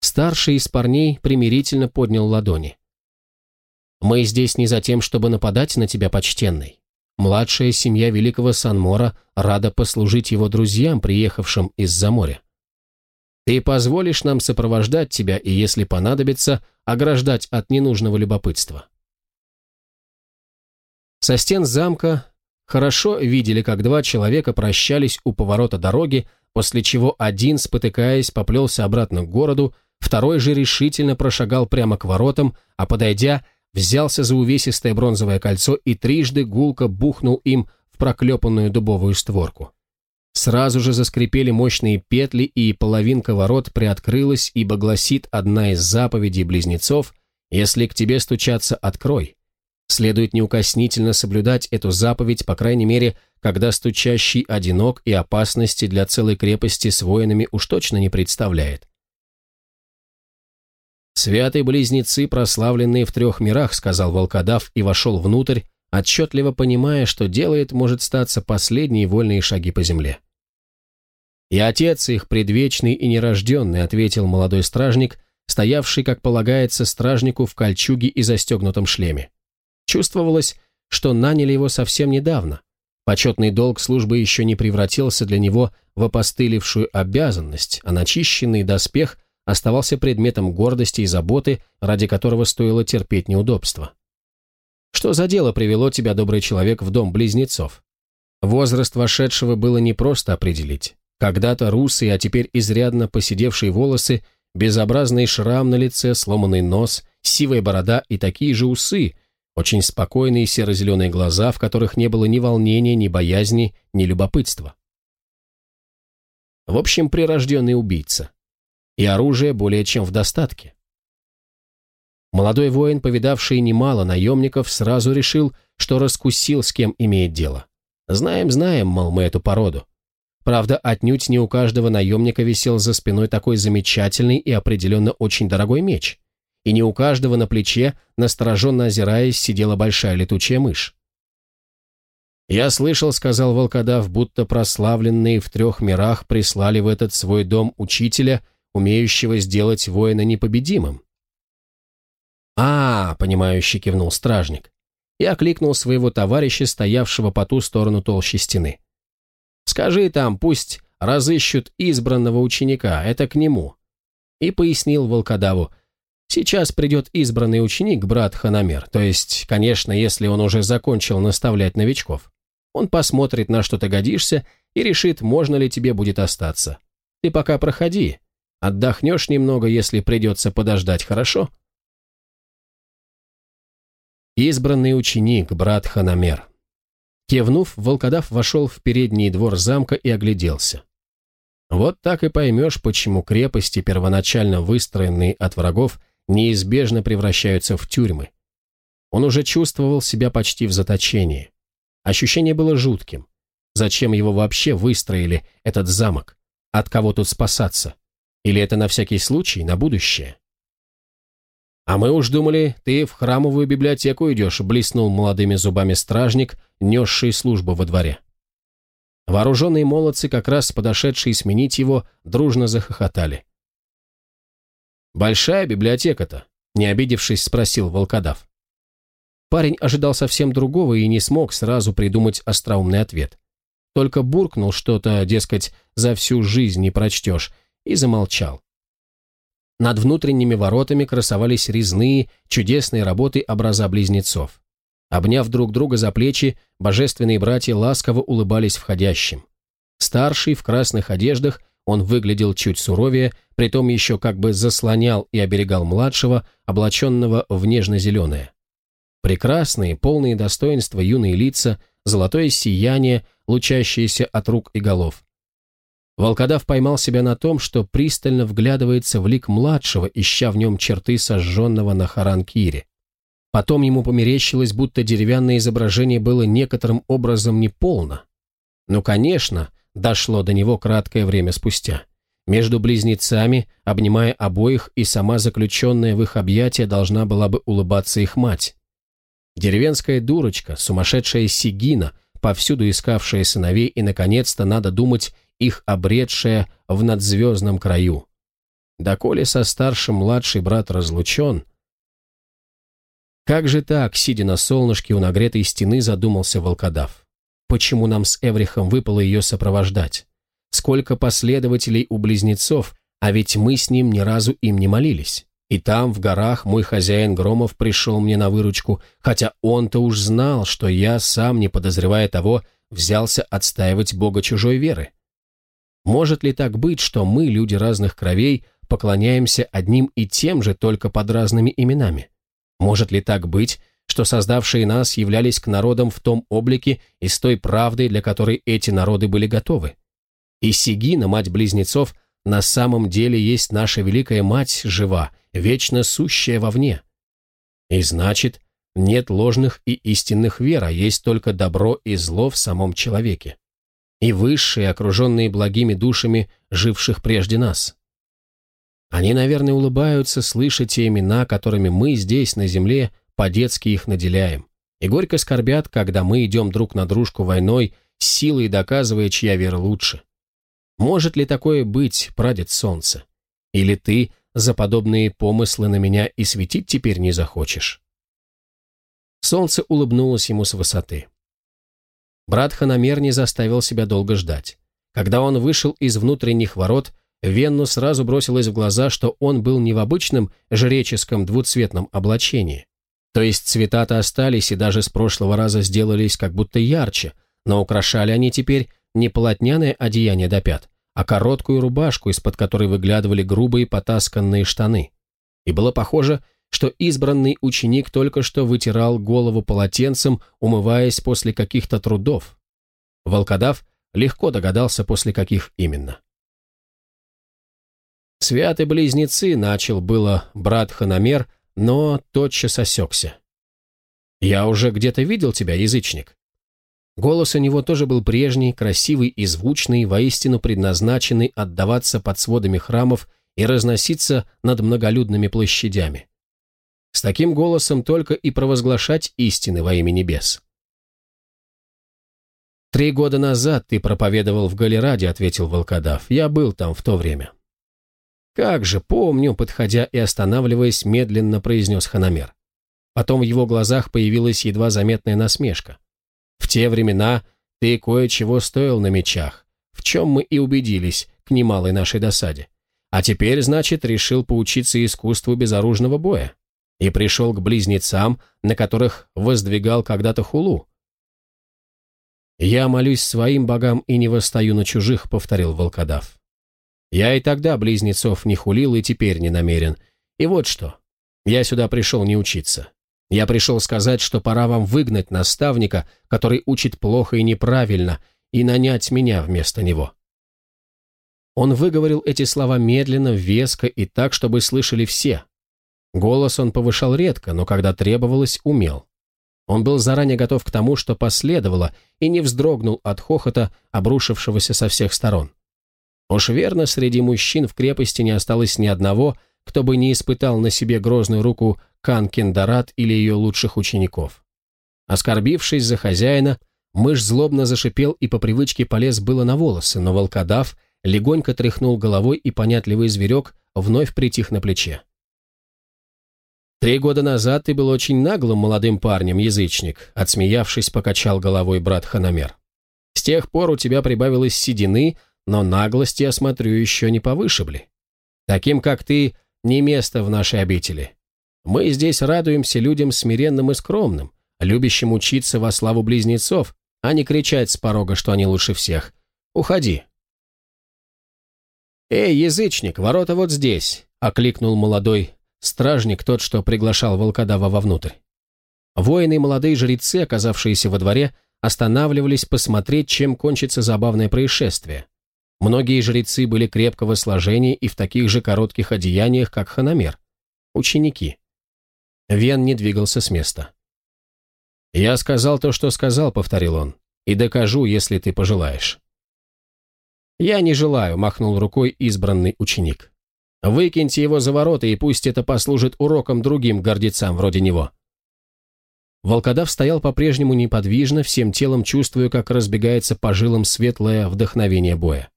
Старший из парней примирительно поднял ладони. Мы здесь не за тем, чтобы нападать на тебя, почтенный. Младшая семья великого Санмора рада послужить его друзьям, приехавшим из-за моря. Ты позволишь нам сопровождать тебя и, если понадобится, ограждать от ненужного любопытства. Со стен замка хорошо видели, как два человека прощались у поворота дороги, после чего один, спотыкаясь, поплелся обратно к городу, второй же решительно прошагал прямо к воротам, а подойдя, взялся за увесистое бронзовое кольцо и трижды гулко бухнул им в проклепанную дубовую створку. Сразу же заскрипели мощные петли, и половинка ворот приоткрылась, ибо гласит одна из заповедей близнецов «Если к тебе стучаться, открой». Следует неукоснительно соблюдать эту заповедь, по крайней мере, когда стучащий одинок и опасности для целой крепости с воинами уж точно не представляет. «Святые близнецы, прославленные в трех мирах», — сказал волкодав и вошел внутрь, отчетливо понимая, что делает, может статься последние вольные шаги по земле. «И отец их, предвечный и нерожденный», — ответил молодой стражник, стоявший, как полагается, стражнику в кольчуге и застегнутом шлеме. Чувствовалось, что наняли его совсем недавно. Почетный долг службы еще не превратился для него в опостылевшую обязанность, а начищенный доспех оставался предметом гордости и заботы, ради которого стоило терпеть неудобства. Что за дело привело тебя, добрый человек, в дом близнецов? Возраст вошедшего было непросто определить. Когда-то русые, а теперь изрядно поседевшие волосы, безобразный шрам на лице, сломанный нос, сивая борода и такие же усы, очень спокойные серо-зеленые глаза, в которых не было ни волнения, ни боязни, ни любопытства. В общем, прирожденный убийца и оружие более чем в достатке. Молодой воин, повидавший немало наемников, сразу решил, что раскусил, с кем имеет дело. Знаем, знаем, мол, мы эту породу. Правда, отнюдь не у каждого наемника висел за спиной такой замечательный и определенно очень дорогой меч. И не у каждого на плече, настороженно озираясь, сидела большая летучая мышь. «Я слышал», — сказал волкодав, — «будто прославленные в трех мирах прислали в этот свой дом учителя — умеющего сделать воина непобедимым. «А, — понимающе кивнул стражник, — и окликнул своего товарища, стоявшего по ту сторону толщи стены. Скажи там, пусть разыщут избранного ученика, это к нему». И пояснил волкодаву, «Сейчас придет избранный ученик, брат Ханамер, то есть, конечно, если он уже закончил наставлять новичков. Он посмотрит, на что ты годишься, и решит, можно ли тебе будет остаться. Ты пока проходи, Отдохнешь немного, если придется подождать, хорошо?» Избранный ученик, брат Ханамер. Кивнув, волкодав вошел в передний двор замка и огляделся. Вот так и поймешь, почему крепости, первоначально выстроенные от врагов, неизбежно превращаются в тюрьмы. Он уже чувствовал себя почти в заточении. Ощущение было жутким. Зачем его вообще выстроили, этот замок? От кого тут спасаться? Или это на всякий случай, на будущее?» «А мы уж думали, ты в храмовую библиотеку идешь», — блеснул молодыми зубами стражник, несший службу во дворе. Вооруженные молодцы, как раз подошедшие сменить его, дружно захохотали. «Большая библиотека-то?» — не обидевшись, спросил волкодав. Парень ожидал совсем другого и не смог сразу придумать остроумный ответ. Только буркнул что-то, дескать, за всю жизнь не прочтешь, и замолчал. Над внутренними воротами красовались резные, чудесные работы образа близнецов. Обняв друг друга за плечи, божественные братья ласково улыбались входящим. Старший, в красных одеждах, он выглядел чуть суровее, притом еще как бы заслонял и оберегал младшего, облаченного в нежно-зеленое. Прекрасные, полные достоинства юные лица, золотое сияние, лучащееся от рук и голов. Волкодав поймал себя на том, что пристально вглядывается в лик младшего, ища в нем черты сожженного на Харанкире. Потом ему померещилось, будто деревянное изображение было некоторым образом неполно. Но, конечно, дошло до него краткое время спустя. Между близнецами, обнимая обоих, и сама заключенная в их объятия должна была бы улыбаться их мать. Деревенская дурочка, сумасшедшая Сигина, повсюду искавшая сыновей и, наконец-то, надо думать, их обретшая в надзвездном краю. Доколе со старшим младший брат разлучен? Как же так, сидя на солнышке у нагретой стены, задумался волкодав? Почему нам с Эврихом выпало ее сопровождать? Сколько последователей у близнецов, а ведь мы с ним ни разу им не молились. И там, в горах, мой хозяин Громов пришел мне на выручку, хотя он-то уж знал, что я, сам не подозревая того, взялся отстаивать бога чужой веры. Может ли так быть, что мы, люди разных кровей, поклоняемся одним и тем же, только под разными именами? Может ли так быть, что создавшие нас являлись к народам в том облике и с той правдой, для которой эти народы были готовы? И Сигина, мать близнецов, на самом деле есть наша великая мать жива, вечно сущая вовне. И значит, нет ложных и истинных вер, а есть только добро и зло в самом человеке и высшие, окруженные благими душами, живших прежде нас. Они, наверное, улыбаются, слыша те имена, которыми мы здесь, на земле, по-детски их наделяем, и горько скорбят, когда мы идем друг на дружку войной, силой доказывая, чья вера лучше. Может ли такое быть, прадед солнце? Или ты за подобные помыслы на меня и светить теперь не захочешь?» Солнце улыбнулось ему с высоты. Брат Ханамер не заставил себя долго ждать. Когда он вышел из внутренних ворот, Венну сразу бросилось в глаза, что он был не в обычном жреческом двуцветном облачении. То есть цвета-то остались и даже с прошлого раза сделались как будто ярче, но украшали они теперь не полотняное одеяние до пят, а короткую рубашку, из-под которой выглядывали грубые потасканные штаны. И было похоже, что избранный ученик только что вытирал голову полотенцем, умываясь после каких-то трудов. Волкодав легко догадался, после каких именно. «Святы близнецы», — начал было брат Ханамер, но тотчас осекся. «Я уже где-то видел тебя, язычник». Голос у него тоже был прежний, красивый и звучный, воистину предназначенный отдаваться под сводами храмов и разноситься над многолюдными площадями. С таким голосом только и провозглашать истины во имя небес. «Три года назад ты проповедовал в Галераде», — ответил волкодав. «Я был там в то время». «Как же, помню», — подходя и останавливаясь, медленно произнес Ханамер. Потом в его глазах появилась едва заметная насмешка. «В те времена ты кое-чего стоил на мечах, в чем мы и убедились, к немалой нашей досаде. А теперь, значит, решил поучиться искусству безоружного боя и пришел к близнецам, на которых воздвигал когда-то хулу. «Я молюсь своим богам и не восстаю на чужих», — повторил волкодав. «Я и тогда близнецов не хулил и теперь не намерен. И вот что. Я сюда пришел не учиться. Я пришел сказать, что пора вам выгнать наставника, который учит плохо и неправильно, и нанять меня вместо него». Он выговорил эти слова медленно, веско и так, чтобы слышали все, Голос он повышал редко, но когда требовалось, умел. Он был заранее готов к тому, что последовало, и не вздрогнул от хохота, обрушившегося со всех сторон. Уж верно, среди мужчин в крепости не осталось ни одного, кто бы не испытал на себе грозную руку Кан Кендарат или ее лучших учеников. Оскорбившись за хозяина, мышь злобно зашипел и по привычке полез было на волосы, но волкодав легонько тряхнул головой, и понятливый зверек вновь притих на плече. «Три года назад ты был очень наглым молодым парнем, язычник», отсмеявшись, покачал головой брат Ханамер. «С тех пор у тебя прибавилось седины, но наглости, я смотрю, еще не повышибли. Таким, как ты, не место в нашей обители. Мы здесь радуемся людям смиренным и скромным, любящим учиться во славу близнецов, а не кричать с порога, что они лучше всех. Уходи». «Эй, язычник, ворота вот здесь!» — окликнул молодой стражник тот, что приглашал волкодава вовнутрь. Воины и молодые жрецы, оказавшиеся во дворе, останавливались посмотреть, чем кончится забавное происшествие. Многие жрецы были крепкого сложения и в таких же коротких одеяниях, как Ханамер. Ученики. Вен не двигался с места. «Я сказал то, что сказал», — повторил он, — «и докажу, если ты пожелаешь». «Я не желаю», — махнул рукой избранный ученик. Выкиньте его за ворота, и пусть это послужит уроком другим гордецам вроде него». Волкодав стоял по-прежнему неподвижно, всем телом чувствуя, как разбегается по жилам светлое вдохновение боя.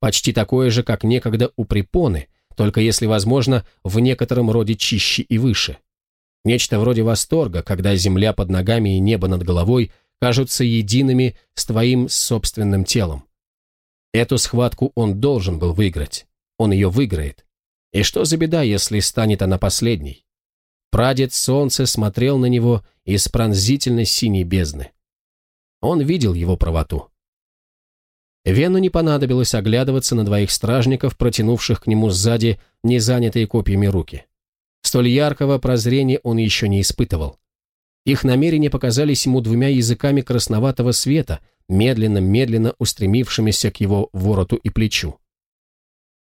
Почти такое же, как некогда у препоны, только, если возможно, в некотором роде чище и выше. Нечто вроде восторга, когда земля под ногами и небо над головой кажутся едиными с твоим собственным телом. Эту схватку он должен был выиграть он ее выиграет. И что за беда, если станет она последней? Прадед солнце смотрел на него из пронзительной синей бездны. Он видел его правоту. Вену не понадобилось оглядываться на двоих стражников, протянувших к нему сзади незанятые копьями руки. Столь яркого прозрения он еще не испытывал. Их намерения показались ему двумя языками красноватого света, медленно-медленно устремившимися к его вороту и плечу.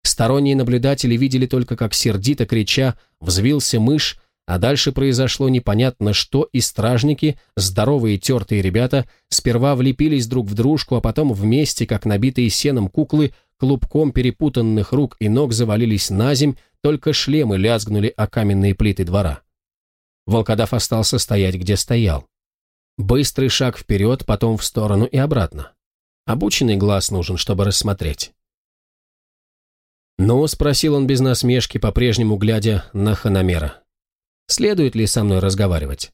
Сторонние наблюдатели видели только, как сердито крича взвился мышь, а дальше произошло непонятно что, и стражники, здоровые тертые ребята, сперва влепились друг в дружку, а потом вместе, как набитые сеном куклы, клубком перепутанных рук и ног завалились на земь, только шлемы лязгнули о каменные плиты двора. Волкодав остался стоять, где стоял. Быстрый шаг вперед, потом в сторону и обратно. Обученный глаз нужен, чтобы рассмотреть. «Ну?» – спросил он без насмешки, по-прежнему глядя на Ханамера. «Следует ли со мной разговаривать?»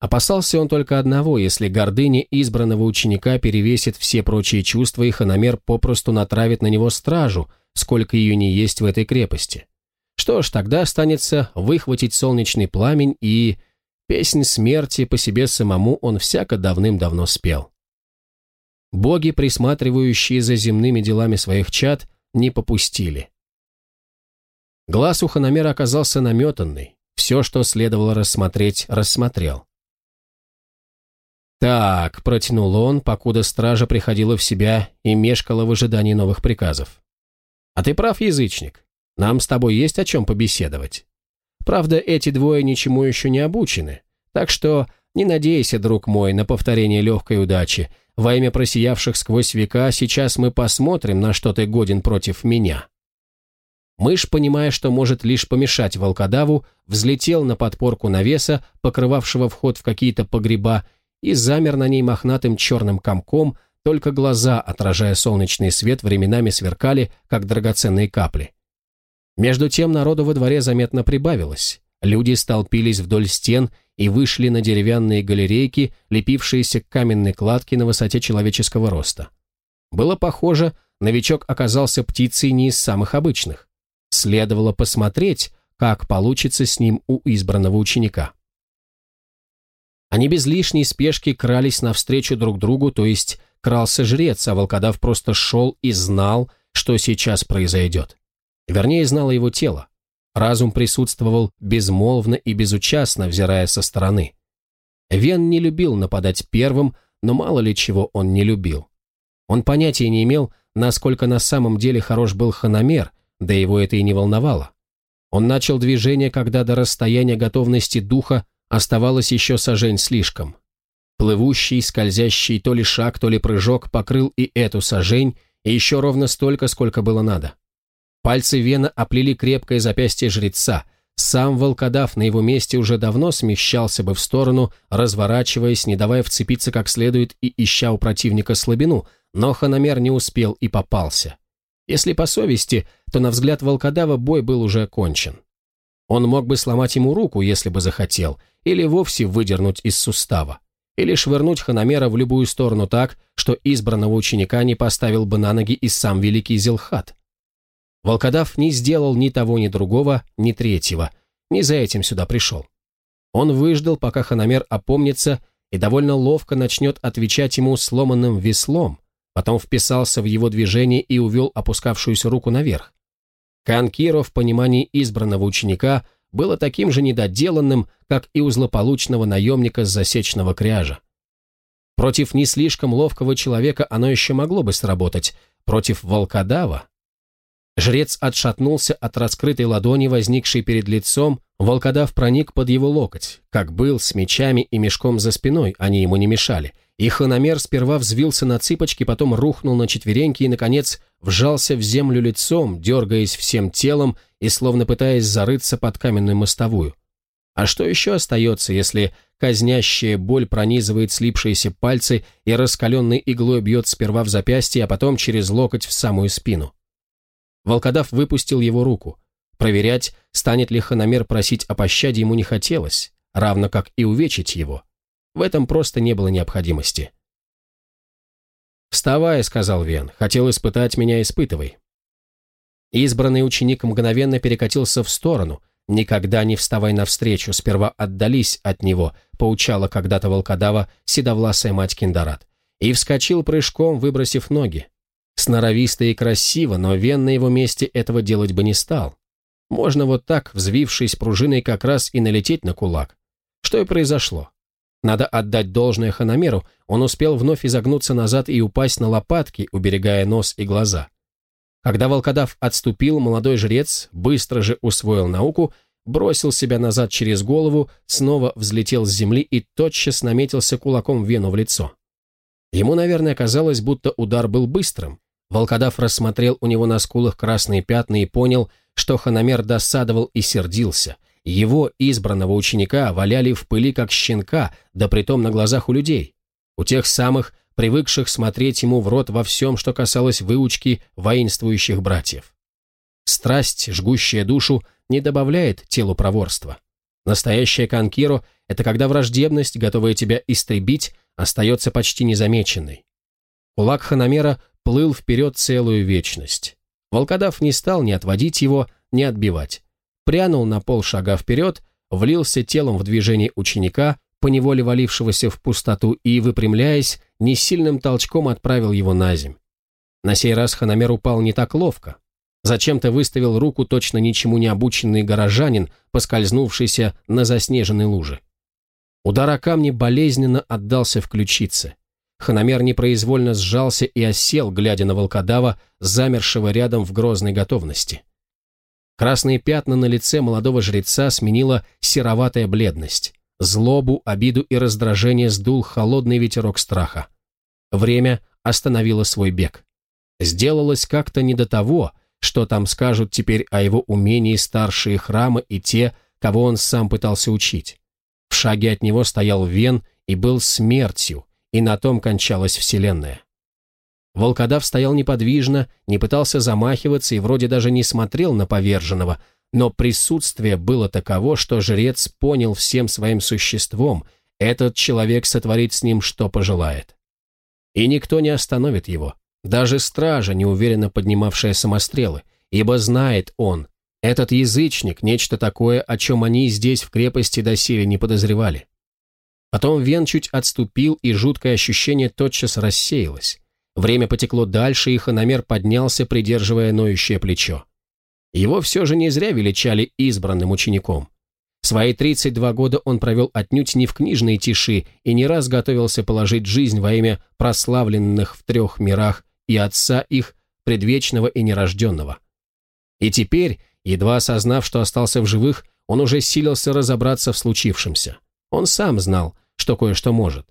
Опасался он только одного, если гордыня избранного ученика перевесит все прочие чувства, и Ханамер попросту натравит на него стражу, сколько ее не есть в этой крепости. Что ж, тогда останется выхватить солнечный пламень и... Песнь смерти по себе самому он всяко давным-давно спел. Боги, присматривающие за земными делами своих чад, не попустили. Глаз у Ханамера оказался наметанный. Все, что следовало рассмотреть, рассмотрел. «Так», — протянул он, покуда стража приходила в себя и мешкала в ожидании новых приказов. «А ты прав, язычник. Нам с тобой есть о чем побеседовать. Правда, эти двое ничему еще не обучены, так что не надейся, друг мой, на повторение легкой удачи во имя просиявших сквозь века, сейчас мы посмотрим, на что ты годен против меня». Мышь, понимая, что может лишь помешать волкодаву, взлетел на подпорку навеса, покрывавшего вход в какие-то погреба, и замер на ней мохнатым черным комком, только глаза, отражая солнечный свет, временами сверкали, как драгоценные капли. Между тем народу во дворе заметно прибавилось. Люди столпились вдоль стен и вышли на деревянные галерейки, лепившиеся к каменной кладке на высоте человеческого роста. Было похоже, новичок оказался птицей не из самых обычных. Следовало посмотреть, как получится с ним у избранного ученика. Они без лишней спешки крались навстречу друг другу, то есть крался жрец, а волкодав просто шел и знал, что сейчас произойдет. Вернее, знало его тело. Разум присутствовал безмолвно и безучастно, взирая со стороны. Вен не любил нападать первым, но мало ли чего он не любил. Он понятия не имел, насколько на самом деле хорош был хономер, да его это и не волновало. Он начал движение, когда до расстояния готовности духа оставалось еще сажень слишком. Плывущий, скользящий то ли шаг, то ли прыжок покрыл и эту сажень, и еще ровно столько, сколько было надо. Пальцы Вена оплели крепкое запястье жреца. Сам волкодав на его месте уже давно смещался бы в сторону, разворачиваясь, не давая вцепиться как следует и ища у противника слабину, но хономер не успел и попался. Если по совести, то на взгляд волкодава бой был уже окончен. Он мог бы сломать ему руку, если бы захотел, или вовсе выдернуть из сустава, или швырнуть хономера в любую сторону так, что избранного ученика не поставил бы на ноги и сам великий Зелхат. Волкодав не сделал ни того, ни другого, ни третьего. Не за этим сюда пришел. Он выждал, пока Ханамер опомнится и довольно ловко начнет отвечать ему сломанным веслом, потом вписался в его движение и увел опускавшуюся руку наверх. Канкиро в понимании избранного ученика было таким же недоделанным, как и у злополучного наемника с засечного кряжа. Против не слишком ловкого человека оно еще могло бы сработать, против волкодава Жрец отшатнулся от раскрытой ладони, возникшей перед лицом, волкодав проник под его локоть, как был, с мечами и мешком за спиной, они ему не мешали, и хономер сперва взвился на цыпочки, потом рухнул на четвереньки и, наконец, вжался в землю лицом, дергаясь всем телом и словно пытаясь зарыться под каменную мостовую. А что еще остается, если казнящая боль пронизывает слипшиеся пальцы и раскаленной иглой бьет сперва в запястье, а потом через локоть в самую спину? Волкодав выпустил его руку. Проверять, станет ли хономер просить о пощаде, ему не хотелось, равно как и увечить его. В этом просто не было необходимости. «Вставай», — сказал Вен, — «хотел испытать меня, испытывай». Избранный ученик мгновенно перекатился в сторону. «Никогда не вставай навстречу, сперва отдались от него», — поучала когда-то волкодава седовласая мать Киндарат. И вскочил прыжком, выбросив ноги. Сноровисто и красиво, но Вен на его месте этого делать бы не стал. Можно вот так, взвившись пружиной, как раз и налететь на кулак. Что и произошло. Надо отдать должное Ханамеру, он успел вновь изогнуться назад и упасть на лопатки, уберегая нос и глаза. Когда волкодав отступил, молодой жрец быстро же усвоил науку, бросил себя назад через голову, снова взлетел с земли и тотчас наметился кулаком вену в лицо. Ему, наверное, казалось, будто удар был быстрым, Волкодав рассмотрел у него на скулах красные пятна и понял, что Ханамер досадовал и сердился. Его, избранного ученика, валяли в пыли как щенка, да притом на глазах у людей. У тех самых, привыкших смотреть ему в рот во всем, что касалось выучки воинствующих братьев. Страсть, жгущая душу, не добавляет телу проворства. Настоящая конкиро – это когда враждебность, готовая тебя истребить, остается почти незамеченной. Кулак Ханамера плыл вперед целую вечность. Волкодав не стал ни отводить его, ни отбивать. Прянул на полшага вперед, влился телом в движение ученика, поневоле валившегося в пустоту, и, выпрямляясь, несильным толчком отправил его на земь. На сей раз Ханамер упал не так ловко. Зачем-то выставил руку точно ничему не обученный горожанин, поскользнувшийся на заснеженной луже. Удар о камни болезненно отдался в ключице. Хономер непроизвольно сжался и осел, глядя на волкодава, замершего рядом в грозной готовности. Красные пятна на лице молодого жреца сменила сероватая бледность. Злобу, обиду и раздражение сдул холодный ветерок страха. Время остановило свой бег. Сделалось как-то не до того, что там скажут теперь о его умении старшие храмы и те, кого он сам пытался учить. В шаге от него стоял Вен и был смертью, и на том кончалась Вселенная. Волкодав стоял неподвижно, не пытался замахиваться и вроде даже не смотрел на поверженного, но присутствие было таково, что жрец понял всем своим существом, этот человек сотворит с ним, что пожелает. И никто не остановит его, даже стража, неуверенно поднимавшая самострелы, ибо знает он, этот язычник, нечто такое, о чем они здесь в крепости доселе не подозревали. Потом Вен чуть отступил, и жуткое ощущение тотчас рассеялось. Время потекло дальше, и хономер поднялся, придерживая ноющее плечо. Его все же не зря величали избранным учеником. Свои 32 года он провел отнюдь не в книжной тиши и не раз готовился положить жизнь во имя прославленных в трех мирах и отца их, предвечного и нерожденного. И теперь, едва осознав, что остался в живых, он уже силился разобраться в случившемся. Он сам знал, что кое-что может.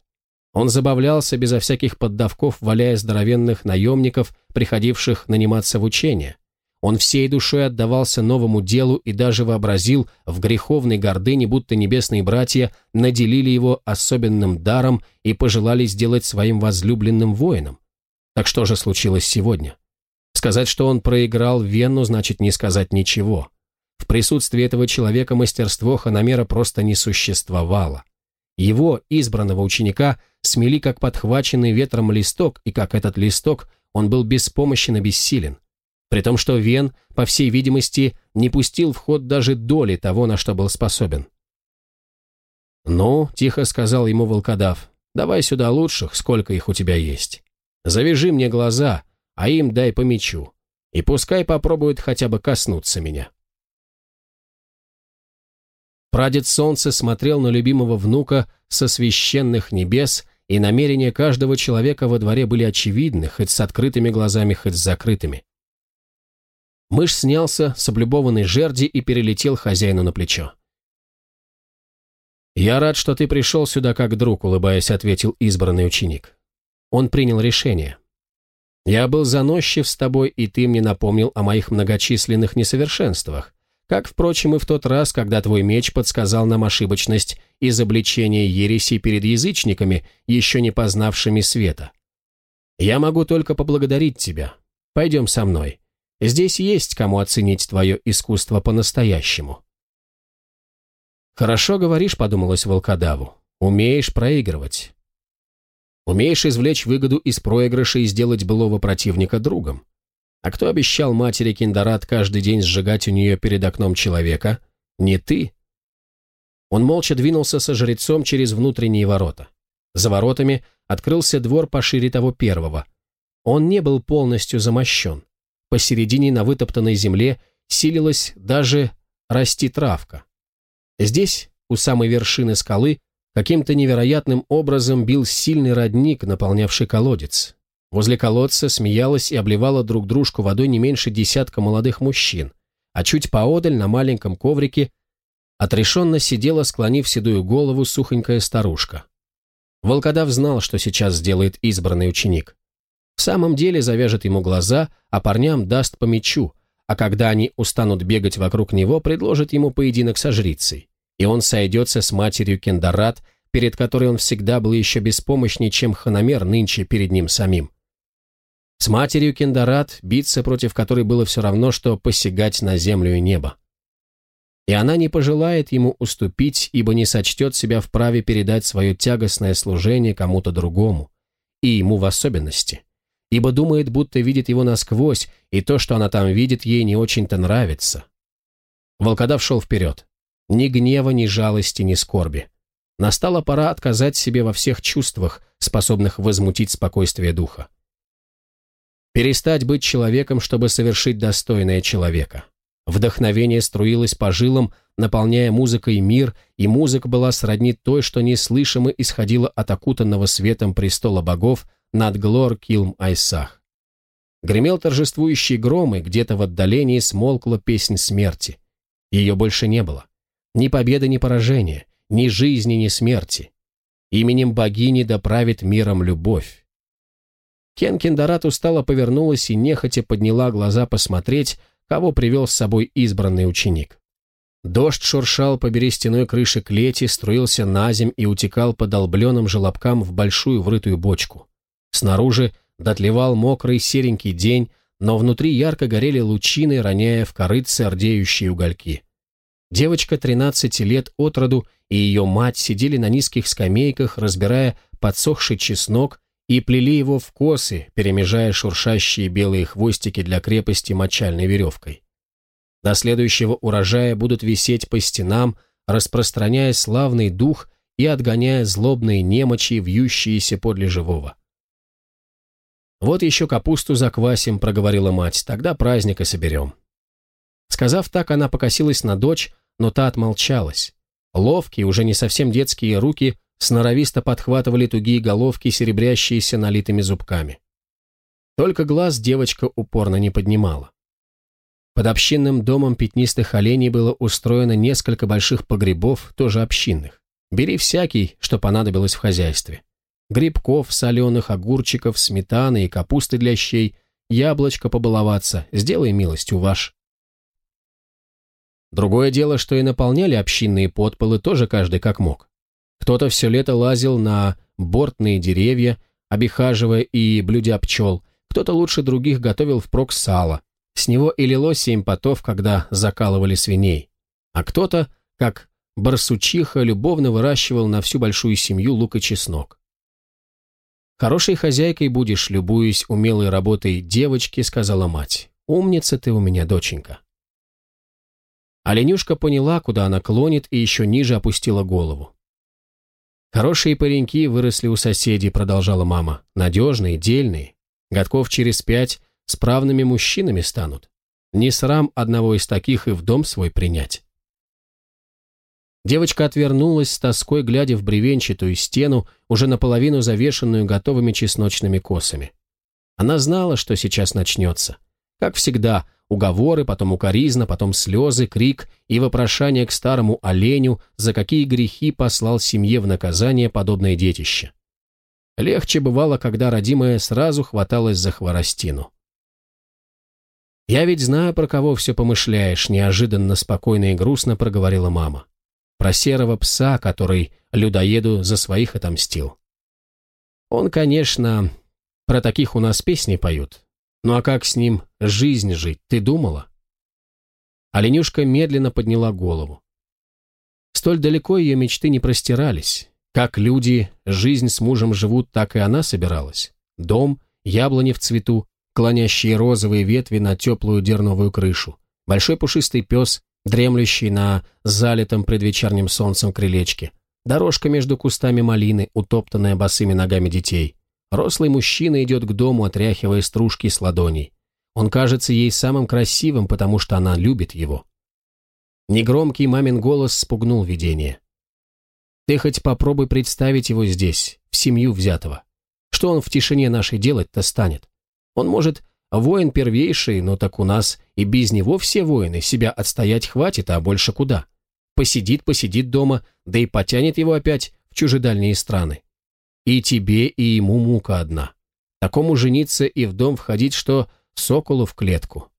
Он забавлялся безо всяких поддавков, валяя здоровенных наемников, приходивших наниматься в учение. Он всей душой отдавался новому делу и даже вообразил в греховной гордыне, будто небесные братья наделили его особенным даром и пожелали сделать своим возлюбленным воином. Так что же случилось сегодня? Сказать, что он проиграл Вену, значит не сказать ничего. В присутствии этого человека мастерство Ханамера просто не существовало. Его, избранного ученика, смели как подхваченный ветром листок, и как этот листок он был беспомощен и бессилен. При том, что Вен, по всей видимости, не пустил в ход даже доли того, на что был способен. «Ну», — тихо сказал ему волкодав, — «давай сюда лучших, сколько их у тебя есть. Завяжи мне глаза, а им дай по мечу, и пускай попробуют хотя бы коснуться меня». Прадед Солнце смотрел на любимого внука со священных небес, и намерения каждого человека во дворе были очевидны, хоть с открытыми глазами, хоть с закрытыми. Мышь снялся с облюбованной жерди и перелетел хозяину на плечо. «Я рад, что ты пришел сюда как друг», — улыбаясь, ответил избранный ученик. Он принял решение. «Я был заносчив с тобой, и ты мне напомнил о моих многочисленных несовершенствах. Как, впрочем, и в тот раз, когда твой меч подсказал нам ошибочность изобличения ереси перед язычниками, еще не познавшими света. Я могу только поблагодарить тебя. Пойдем со мной. Здесь есть кому оценить твое искусство по-настоящему. «Хорошо говоришь», — подумалось волкодаву. «Умеешь проигрывать. Умеешь извлечь выгоду из проигрыша и сделать былого противника другом. А кто обещал матери Киндарат каждый день сжигать у нее перед окном человека? Не ты. Он молча двинулся со жрецом через внутренние ворота. За воротами открылся двор пошире того первого. Он не был полностью замощен. Посередине на вытоптанной земле силилась даже расти травка. Здесь, у самой вершины скалы, каким-то невероятным образом бил сильный родник, наполнявший колодец. Возле колодца смеялась и обливала друг дружку водой не меньше десятка молодых мужчин, а чуть поодаль на маленьком коврике отрешенно сидела, склонив седую голову, сухонькая старушка. Волкодав знал, что сейчас сделает избранный ученик. В самом деле завяжет ему глаза, а парням даст по мечу, а когда они устанут бегать вокруг него, предложит ему поединок со жрицей, и он сойдется с матерью Кендарат, перед которой он всегда был еще беспомощнее, чем хономер нынче перед ним самим. С матерью Кендарат биться против которой было все равно, что посягать на землю и небо. И она не пожелает ему уступить, ибо не сочтет себя вправе передать свое тягостное служение кому-то другому, и ему в особенности, ибо думает, будто видит его насквозь, и то, что она там видит, ей не очень-то нравится. Волкодав шел вперед. Ни гнева, ни жалости, ни скорби. Настала пора отказать себе во всех чувствах, способных возмутить спокойствие духа. Перестать быть человеком, чтобы совершить достойное человека. Вдохновение струилось по жилам, наполняя музыкой мир, и музыка была сродни той, что неслышимо исходила от окутанного светом престола богов над Глор Килм Айсах. Гремел торжествующий гром, и где-то в отдалении смолкла песнь смерти. Ее больше не было. Ни победы, ни поражения, ни жизни, ни смерти. Именем богини доправит миром любовь. Кенкиндарату устало повернулась и нехотя подняла глаза посмотреть, кого привел с собой избранный ученик. Дождь шуршал по берестяной крыше клети, струился на земь и утекал по долбленным желобкам в большую врытую бочку. Снаружи дотлевал мокрый серенький день, но внутри ярко горели лучины, роняя в корыце рдеющие угольки. Девочка 13 лет от роду и ее мать сидели на низких скамейках, разбирая подсохший чеснок и плели его в косы, перемежая шуршащие белые хвостики для крепости мочальной веревкой. До следующего урожая будут висеть по стенам, распространяя славный дух и отгоняя злобные немочи, вьющиеся подле живого. «Вот еще капусту заквасим», — проговорила мать, — «тогда праздника соберем». Сказав так, она покосилась на дочь, но та отмолчалась. Ловкие, уже не совсем детские руки сноровисто подхватывали тугие головки, серебрящиеся налитыми зубками. Только глаз девочка упорно не поднимала. Под общинным домом пятнистых оленей было устроено несколько больших погребов, тоже общинных. Бери всякий, что понадобилось в хозяйстве. Грибков, соленых, огурчиков, сметаны и капусты для щей, яблочко побаловаться, сделай милость, у ваш. Другое дело, что и наполняли общинные подполы тоже каждый как мог. Кто-то все лето лазил на бортные деревья, обихаживая и блюдя пчел, кто-то лучше других готовил впрок сало. С него и лилось семь потов, когда закалывали свиней. А кто-то, как барсучиха, любовно выращивал на всю большую семью лук и чеснок. «Хорошей хозяйкой будешь, любуясь умелой работой девочки», — сказала мать. «Умница ты у меня, доченька». Оленюшка поняла, куда она клонит, и еще ниже опустила голову. Хорошие пареньки выросли у соседей, продолжала мама. Надежные, дельные. Годков через пять справными мужчинами станут. Не срам одного из таких и в дом свой принять. Девочка отвернулась с тоской, глядя в бревенчатую стену, уже наполовину завешенную готовыми чесночными косами. Она знала, что сейчас начнется. Как всегда, Уговоры, потом укоризна, потом слезы, крик и вопрошание к старому оленю, за какие грехи послал семье в наказание подобное детище. Легче бывало, когда родимая сразу хваталась за хворостину. «Я ведь знаю, про кого все помышляешь», — неожиданно спокойно и грустно проговорила мама. «Про серого пса, который людоеду за своих отомстил. Он, конечно, про таких у нас песни поют, ну а как с ним жизнь жить, ты думала? Оленюшка медленно подняла голову. Столь далеко ее мечты не простирались. Как люди жизнь с мужем живут, так и она собиралась. Дом, яблони в цвету, клонящие розовые ветви на теплую дерновую крышу, большой пушистый пес, дремлющий на залитом предвечерним солнцем крылечке, дорожка между кустами малины, утоптанная босыми ногами детей – Рослый мужчина идет к дому, отряхивая стружки с ладоней. Он кажется ей самым красивым, потому что она любит его. Негромкий мамин голос спугнул видение. «Ты хоть попробуй представить его здесь, в семью взятого. Что он в тишине нашей делать-то станет? Он, может, воин первейший, но так у нас и без него все воины, себя отстоять хватит, а больше куда? Посидит, посидит дома, да и потянет его опять в чужедальние страны. И тебе, и ему мука одна. Такому жениться и в дом входить, что соколу в клетку.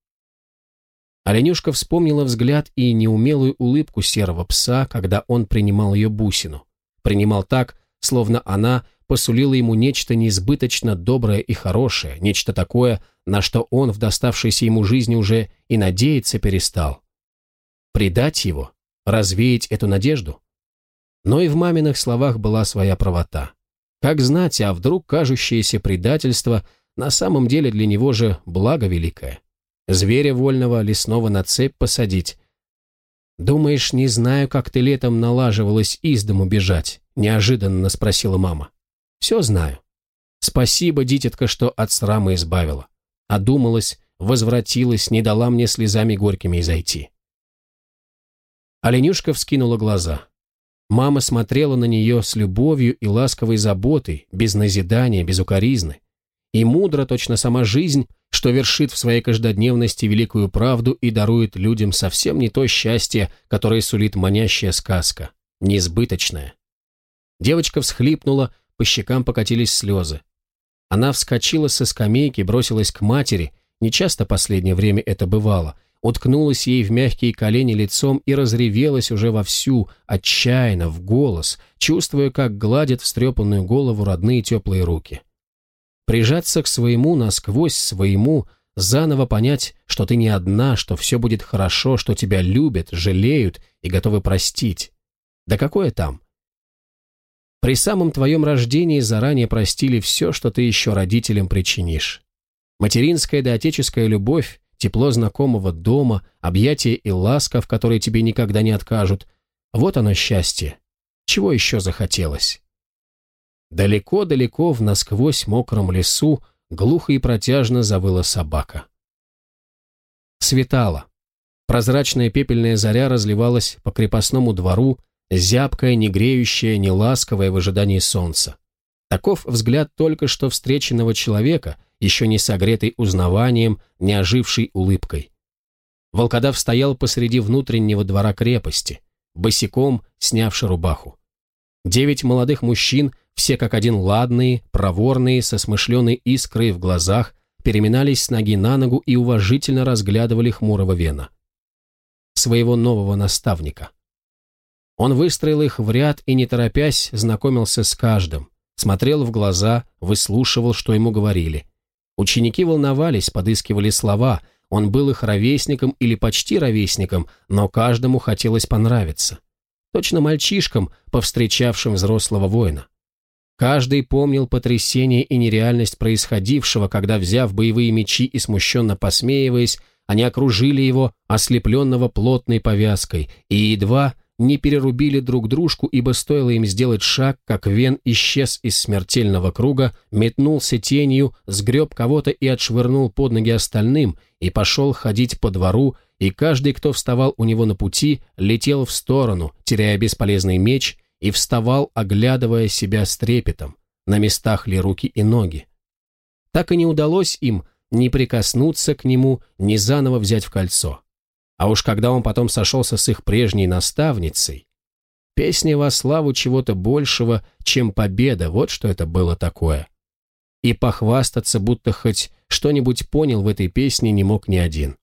Оленюшка вспомнила взгляд и неумелую улыбку серого пса, когда он принимал ее бусину. Принимал так, словно она посулила ему нечто неизбыточно доброе и хорошее, нечто такое, на что он в доставшейся ему жизни уже и надеяться перестал. Предать его, развеять эту надежду? Но и в маминых словах была своя правота. Как знать, а вдруг кажущееся предательство на самом деле для него же благо великое? Зверя вольного лесного на цепь посадить. «Думаешь, не знаю, как ты летом налаживалась из дому бежать?» – неожиданно спросила мама. «Все знаю. Спасибо, дитятка, что от срама избавила. Одумалась, возвратилась, не дала мне слезами горькими изойти». Оленюшка вскинула глаза – Мама смотрела на нее с любовью и ласковой заботой, без назидания, без укоризны. И мудро точно сама жизнь, что вершит в своей каждодневности великую правду и дарует людям совсем не то счастье, которое сулит манящая сказка, неизбыточная. Девочка всхлипнула, по щекам покатились слезы. Она вскочила со скамейки, бросилась к матери, нечасто последнее время это бывало, уткнулась ей в мягкие колени лицом и разревелась уже вовсю, отчаянно, в голос, чувствуя, как гладят встрепанную голову родные теплые руки. Прижаться к своему, насквозь своему, заново понять, что ты не одна, что все будет хорошо, что тебя любят, жалеют и готовы простить. Да какое там? При самом твоем рождении заранее простили все, что ты еще родителям причинишь. Материнская да отеческая любовь тепло знакомого дома, объятия и ласка, в которой тебе никогда не откажут. Вот оно счастье. Чего еще захотелось? Далеко-далеко в насквозь мокром лесу глухо и протяжно завыла собака. Светало. Прозрачная пепельная заря разливалась по крепостному двору, зябкая, не греющая, не ласковая в ожидании солнца. Таков взгляд только что встреченного человека — еще не согретый узнаванием, не оживший улыбкой. Волкодав стоял посреди внутреннего двора крепости, босиком снявши рубаху. Девять молодых мужчин, все как один ладные, проворные, со смышленой искрой в глазах, переминались с ноги на ногу и уважительно разглядывали хмурого вена. Своего нового наставника. Он выстроил их в ряд и, не торопясь, знакомился с каждым, смотрел в глаза, выслушивал, что ему говорили – Ученики волновались, подыскивали слова. Он был их ровесником или почти ровесником, но каждому хотелось понравиться. Точно мальчишкам, повстречавшим взрослого воина. Каждый помнил потрясение и нереальность происходившего, когда, взяв боевые мечи и смущенно посмеиваясь, они окружили его, ослепленного плотной повязкой, и едва не перерубили друг дружку, ибо стоило им сделать шаг, как Вен исчез из смертельного круга, метнулся тенью, сгреб кого-то и отшвырнул под ноги остальным, и пошел ходить по двору, и каждый, кто вставал у него на пути, летел в сторону, теряя бесполезный меч, и вставал, оглядывая себя с трепетом, на местах ли руки и ноги. Так и не удалось им ни прикоснуться к нему, ни заново взять в кольцо. А уж когда он потом сошелся с их прежней наставницей, песня во славу чего-то большего, чем победа, вот что это было такое. И похвастаться, будто хоть что-нибудь понял в этой песне, не мог ни один.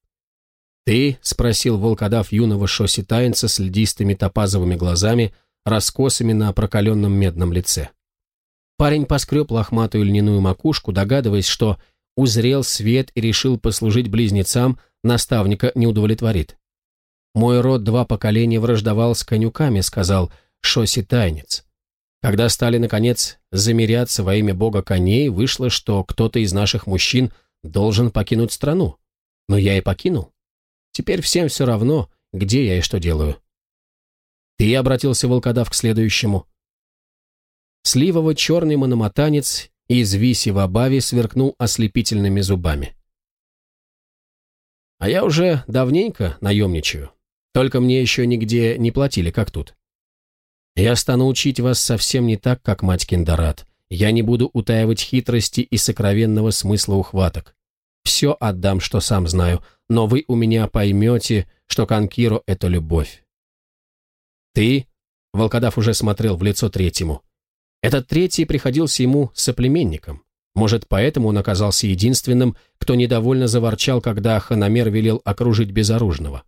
«Ты?» — спросил волкодав юного шоситаинца с льдистыми топазовыми глазами, раскосами на прокаленном медном лице. Парень поскреб лохматую льняную макушку, догадываясь, что узрел свет и решил послужить близнецам, наставника не удовлетворит. «Мой род два поколения враждовал с конюками», — сказал Шоси Тайнец. Когда стали, наконец, замеряться во имя бога коней, вышло, что кто-то из наших мужчин должен покинуть страну. Но я и покинул. Теперь всем все равно, где я и что делаю. Ты обратился волкодав к следующему. Сливово-черный мономотанец из виси в обаве сверкнул ослепительными зубами. «А я уже давненько наемничаю, только мне еще нигде не платили, как тут. Я стану учить вас совсем не так, как мать Киндарат. Я не буду утаивать хитрости и сокровенного смысла ухваток. Все отдам, что сам знаю, но вы у меня поймете, что Конкиро — это любовь. Ты, — волкодав уже смотрел в лицо третьему, этот третий приходился ему соплеменником. Может, поэтому он оказался единственным, кто недовольно заворчал, когда Ханамер велел окружить безоружного.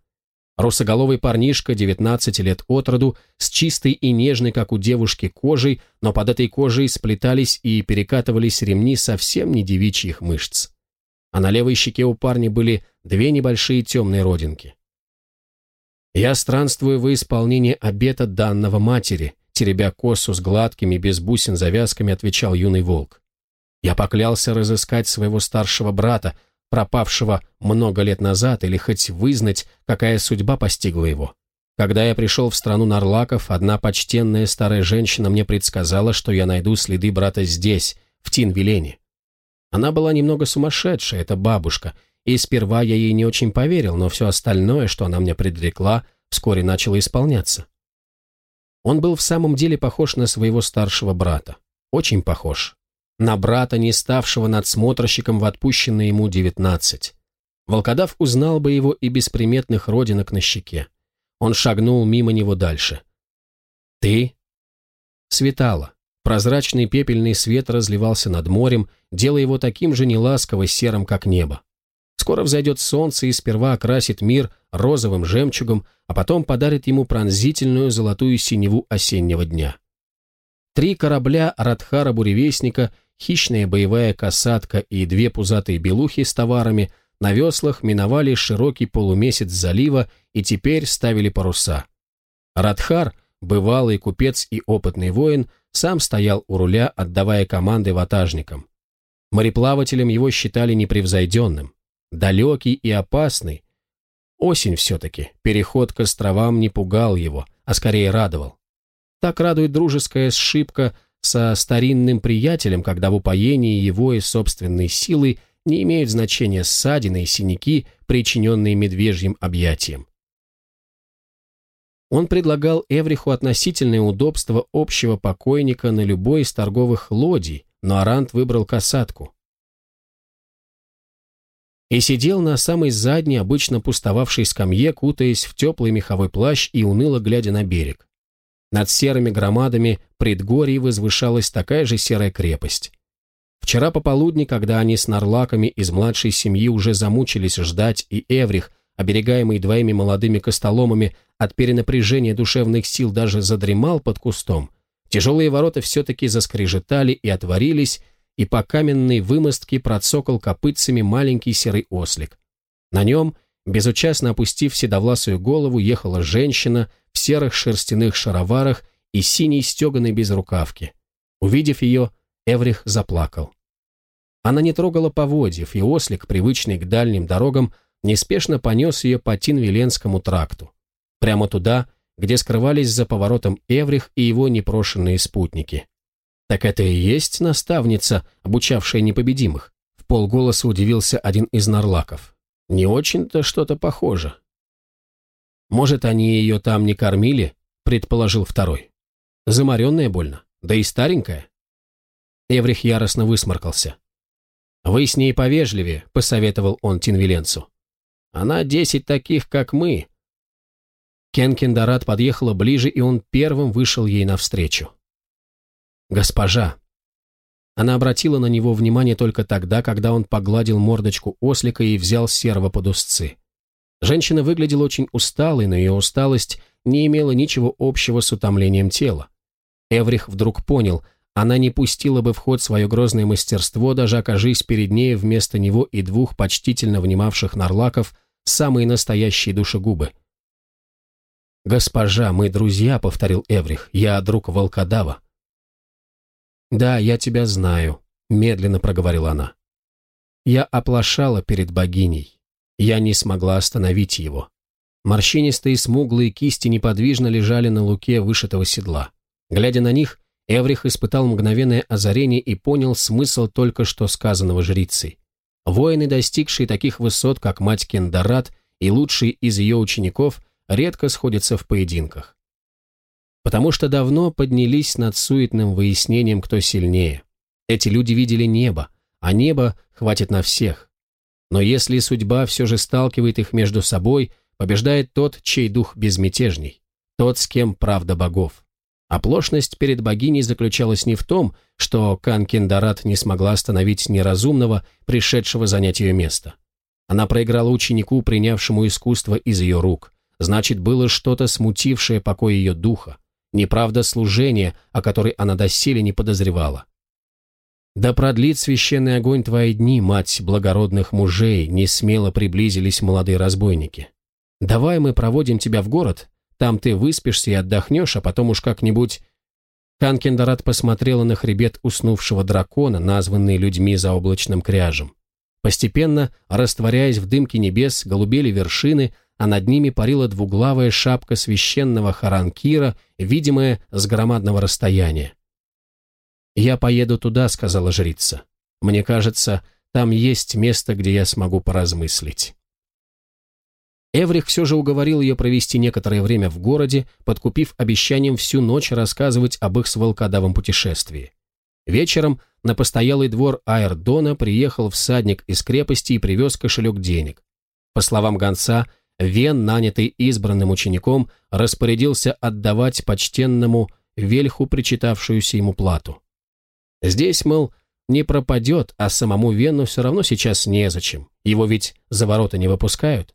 Русоголовый парнишка, 19 лет от роду, с чистой и нежной, как у девушки, кожей, но под этой кожей сплетались и перекатывались ремни совсем не девичьих мышц. А на левой щеке у парня были две небольшие темные родинки. «Я странствую во исполнение обета данного матери», теребя косу с гладкими, без бусин завязками, отвечал юный волк. «Я поклялся разыскать своего старшего брата, пропавшего много лет назад, или хоть вызнать, какая судьба постигла его. Когда я пришел в страну Нарлаков, одна почтенная старая женщина мне предсказала, что я найду следы брата здесь, в Тинвилене. Она была немного сумасшедшая, эта бабушка, и сперва я ей не очень поверил, но все остальное, что она мне предрекла, вскоре начало исполняться. Он был в самом деле похож на своего старшего брата. Очень похож. На брата, не ставшего надсмотрщиком в отпущенные ему девятнадцать. Волкодав узнал бы его и без приметных родинок на щеке. Он шагнул мимо него дальше. «Ты?» Светало. Прозрачный пепельный свет разливался над морем, делая его таким же неласково серым, как небо. Скоро взойдет солнце и сперва окрасит мир розовым жемчугом, а потом подарит ему пронзительную золотую синеву осеннего дня. Три корабля Радхара-буревестника, хищная боевая касатка и две пузатые белухи с товарами на веслах миновали широкий полумесяц залива и теперь ставили паруса. Радхар, бывалый купец и опытный воин, сам стоял у руля, отдавая команды ватажникам. Мореплавателем его считали непревзойденным далекий и опасный. Осень все-таки, переход к островам не пугал его, а скорее радовал. Так радует дружеская сшибка со старинным приятелем, когда в упоении его и собственной силы не имеют значения ссадины и синяки, причиненные медвежьим объятием. Он предлагал Эвриху относительное удобство общего покойника на любой из торговых лодий, но Арант выбрал касатку и сидел на самой задней, обычно пустовавшей скамье, кутаясь в теплый меховой плащ и уныло глядя на берег. Над серыми громадами предгорий возвышалась такая же серая крепость. Вчера пополудни, когда они с нарлаками из младшей семьи уже замучились ждать, и Эврих, оберегаемый двоими молодыми костоломами от перенапряжения душевных сил даже задремал под кустом, тяжелые ворота все-таки заскрежетали и отворились, и по каменной вымостке процокал копытцами маленький серый ослик. На нем, безучастно опустив седовласую голову, ехала женщина в серых шерстяных шароварах и синей стеганой безрукавке. Увидев ее, Эврих заплакал. Она не трогала поводьев, и ослик, привычный к дальним дорогам, неспешно понес ее по Тинвиленскому тракту. Прямо туда, где скрывались за поворотом Эврих и его непрошенные спутники. Так это и есть наставница, обучавшая непобедимых? В полголоса удивился один из нарлаков. Не очень-то что-то похоже. Может, они ее там не кормили, предположил второй. Замаренная, больно, да и старенькая. Эврих яростно высморкался. «Вы с ней повежливее», — посоветовал он Тинвиленцу. «Она десять таких, как мы». Кенкин Дорат подъехала ближе, и он первым вышел ей навстречу. «Госпожа!» Она обратила на него внимание только тогда, когда он погладил мордочку ослика и взял серва под узцы. Женщина выглядела очень усталой, но ее усталость не имела ничего общего с утомлением тела. Эврих вдруг понял, она не пустила бы в ход свое грозное мастерство, даже окажись перед ней вместо него и двух почтительно внимавших нарлаков самые настоящие душегубы. «Госпожа, мы друзья», — повторил Эврих, — «я друг волкодава». «Да, я тебя знаю», — медленно проговорила она. Я оплошала перед богиней. Я не смогла остановить его. Морщинистые смуглые кисти неподвижно лежали на луке вышитого седла. Глядя на них, Эврих испытал мгновенное озарение и понял смысл только что сказанного жрицей. Воины, достигшие таких высот, как мать Кендарат и лучший из ее учеников, редко сходятся в поединках потому что давно поднялись над суетным выяснением, кто сильнее. Эти люди видели небо, а небо хватит на всех. Но если судьба все же сталкивает их между собой, побеждает тот, чей дух безмятежней, тот, с кем правда богов. Оплошность перед богиней заключалась не в том, что Канкендарат не смогла остановить неразумного, пришедшего занять ее место. Она проиграла ученику, принявшему искусство из ее рук. Значит, было что-то смутившее покой ее духа неправда служения, о которой она доселе не подозревала. «Да продлит священный огонь твои дни, мать благородных мужей!» не смело приблизились молодые разбойники. «Давай мы проводим тебя в город, там ты выспишься и отдохнешь, а потом уж как-нибудь...» Канкендарат посмотрела на хребет уснувшего дракона, названный людьми за облачным кряжем. Постепенно, растворяясь в дымке небес, голубели вершины, а над ними парила двуглавая шапка священного Харанкира, видимая с громадного расстояния. «Я поеду туда», — сказала жрица. «Мне кажется, там есть место, где я смогу поразмыслить». Эврих все же уговорил ее провести некоторое время в городе, подкупив обещанием всю ночь рассказывать об их с волкодавом путешествии. Вечером на постоялый двор Айрдона приехал всадник из крепости и привез кошелек денег. По словам гонца, Вен, нанятый избранным учеником, распорядился отдавать почтенному вельху причитавшуюся ему плату. Здесь, мол, не пропадет, а самому Вену все равно сейчас незачем, его ведь за ворота не выпускают.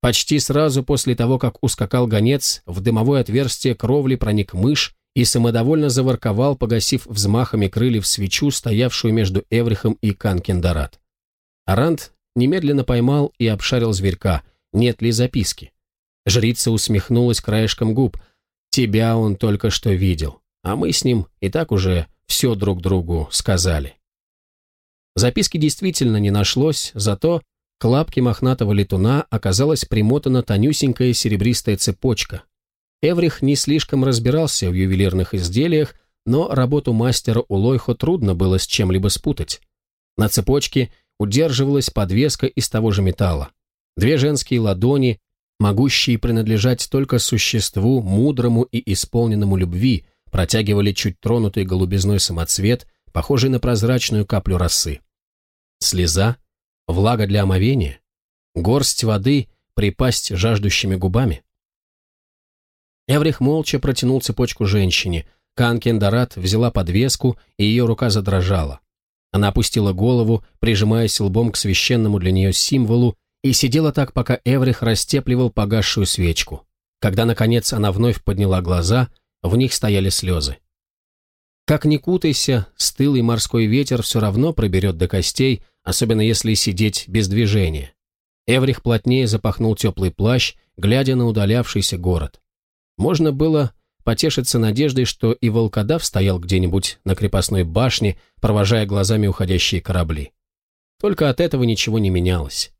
Почти сразу после того, как ускакал гонец, в дымовое отверстие кровли проник мышь и самодовольно заворковал, погасив взмахами крыльев свечу, стоявшую между Эврихом и Канкендарат. Арант немедленно поймал и обшарил зверька – нет ли записки. Жрица усмехнулась краешком губ. «Тебя он только что видел, а мы с ним и так уже все друг другу сказали». Записки действительно не нашлось, зато к лапке мохнатого летуна оказалась примотана тонюсенькая серебристая цепочка. Эврих не слишком разбирался в ювелирных изделиях, но работу мастера у Лойхо трудно было с чем-либо спутать. На цепочке удерживалась подвеска из того же металла. Две женские ладони, могущие принадлежать только существу, мудрому и исполненному любви, протягивали чуть тронутый голубизной самоцвет, похожий на прозрачную каплю росы. Слеза, влага для омовения, горсть воды, припасть жаждущими губами. Эврих молча протянул цепочку женщине. Канкендарат взяла подвеску, и ее рука задрожала. Она опустила голову, прижимаясь лбом к священному для нее символу, и сидела так, пока Эврих растепливал погасшую свечку. Когда, наконец, она вновь подняла глаза, в них стояли слезы. Как ни кутайся, стылый морской ветер все равно проберет до костей, особенно если сидеть без движения. Эврих плотнее запахнул теплый плащ, глядя на удалявшийся город. Можно было потешиться надеждой, что и волкодав стоял где-нибудь на крепостной башне, провожая глазами уходящие корабли. Только от этого ничего не менялось.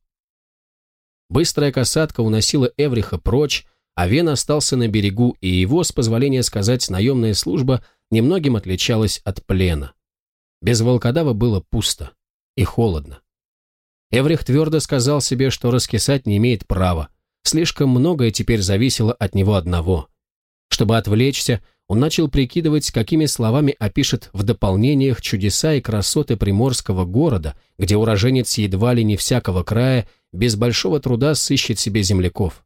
Быстрая касатка уносила Эвриха прочь, а Вен остался на берегу, и его, с позволения сказать, наемная служба немногим отличалась от плена. Без волкодава было пусто и холодно. Эврих твердо сказал себе, что раскисать не имеет права. Слишком многое теперь зависело от него одного. Чтобы отвлечься, он начал прикидывать, какими словами опишет в дополнениях чудеса и красоты приморского города, где уроженец едва ли не всякого края без большого труда сыщет себе земляков.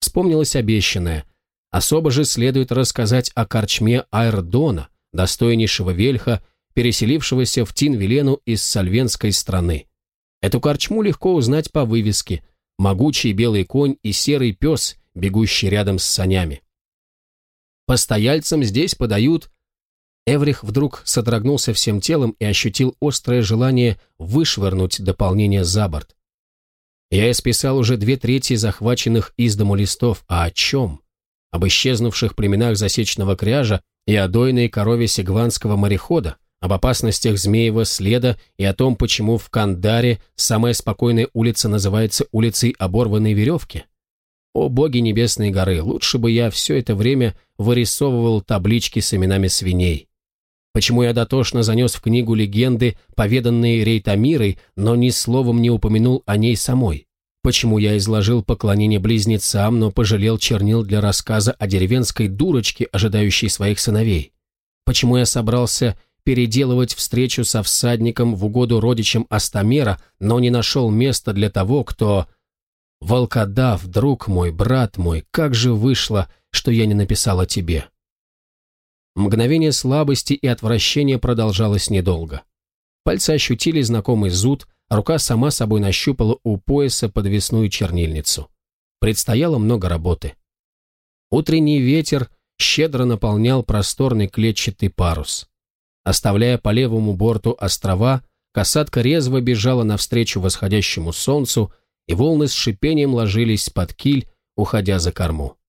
Вспомнилось обещанное. Особо же следует рассказать о корчме Айрдона, достойнейшего вельха, переселившегося в Тинвелену из сальвенской страны. Эту корчму легко узнать по вывеске «Могучий белый конь и серый пес, бегущий рядом с санями». Постояльцам здесь подают... Эврих вдруг содрогнулся всем телом и ощутил острое желание вышвырнуть дополнение за борт. Я исписал уже две трети захваченных из дому листов, а о чем? Об исчезнувших племенах засечного кряжа и о дойной корове сегванского морехода, об опасностях змеевого следа и о том, почему в Кандаре самая спокойная улица называется улицей оборванной веревки. О боги небесной горы, лучше бы я все это время вырисовывал таблички с именами свиней почему я дотошно занес в книгу легенды, поведанные Рейтамирой, но ни словом не упомянул о ней самой, почему я изложил поклонение близнецам, но пожалел чернил для рассказа о деревенской дурочке, ожидающей своих сыновей, почему я собрался переделывать встречу со всадником в угоду родичам Астамера, но не нашел места для того, кто... Волкодав, друг мой, брат мой, как же вышло, что я не написал о тебе?» Мгновение слабости и отвращения продолжалось недолго. Пальцы ощутили знакомый зуд, а рука сама собой нащупала у пояса подвесную чернильницу. Предстояло много работы. Утренний ветер щедро наполнял просторный клетчатый парус. Оставляя по левому борту острова, касатка резво бежала навстречу восходящему солнцу, и волны с шипением ложились под киль, уходя за корму.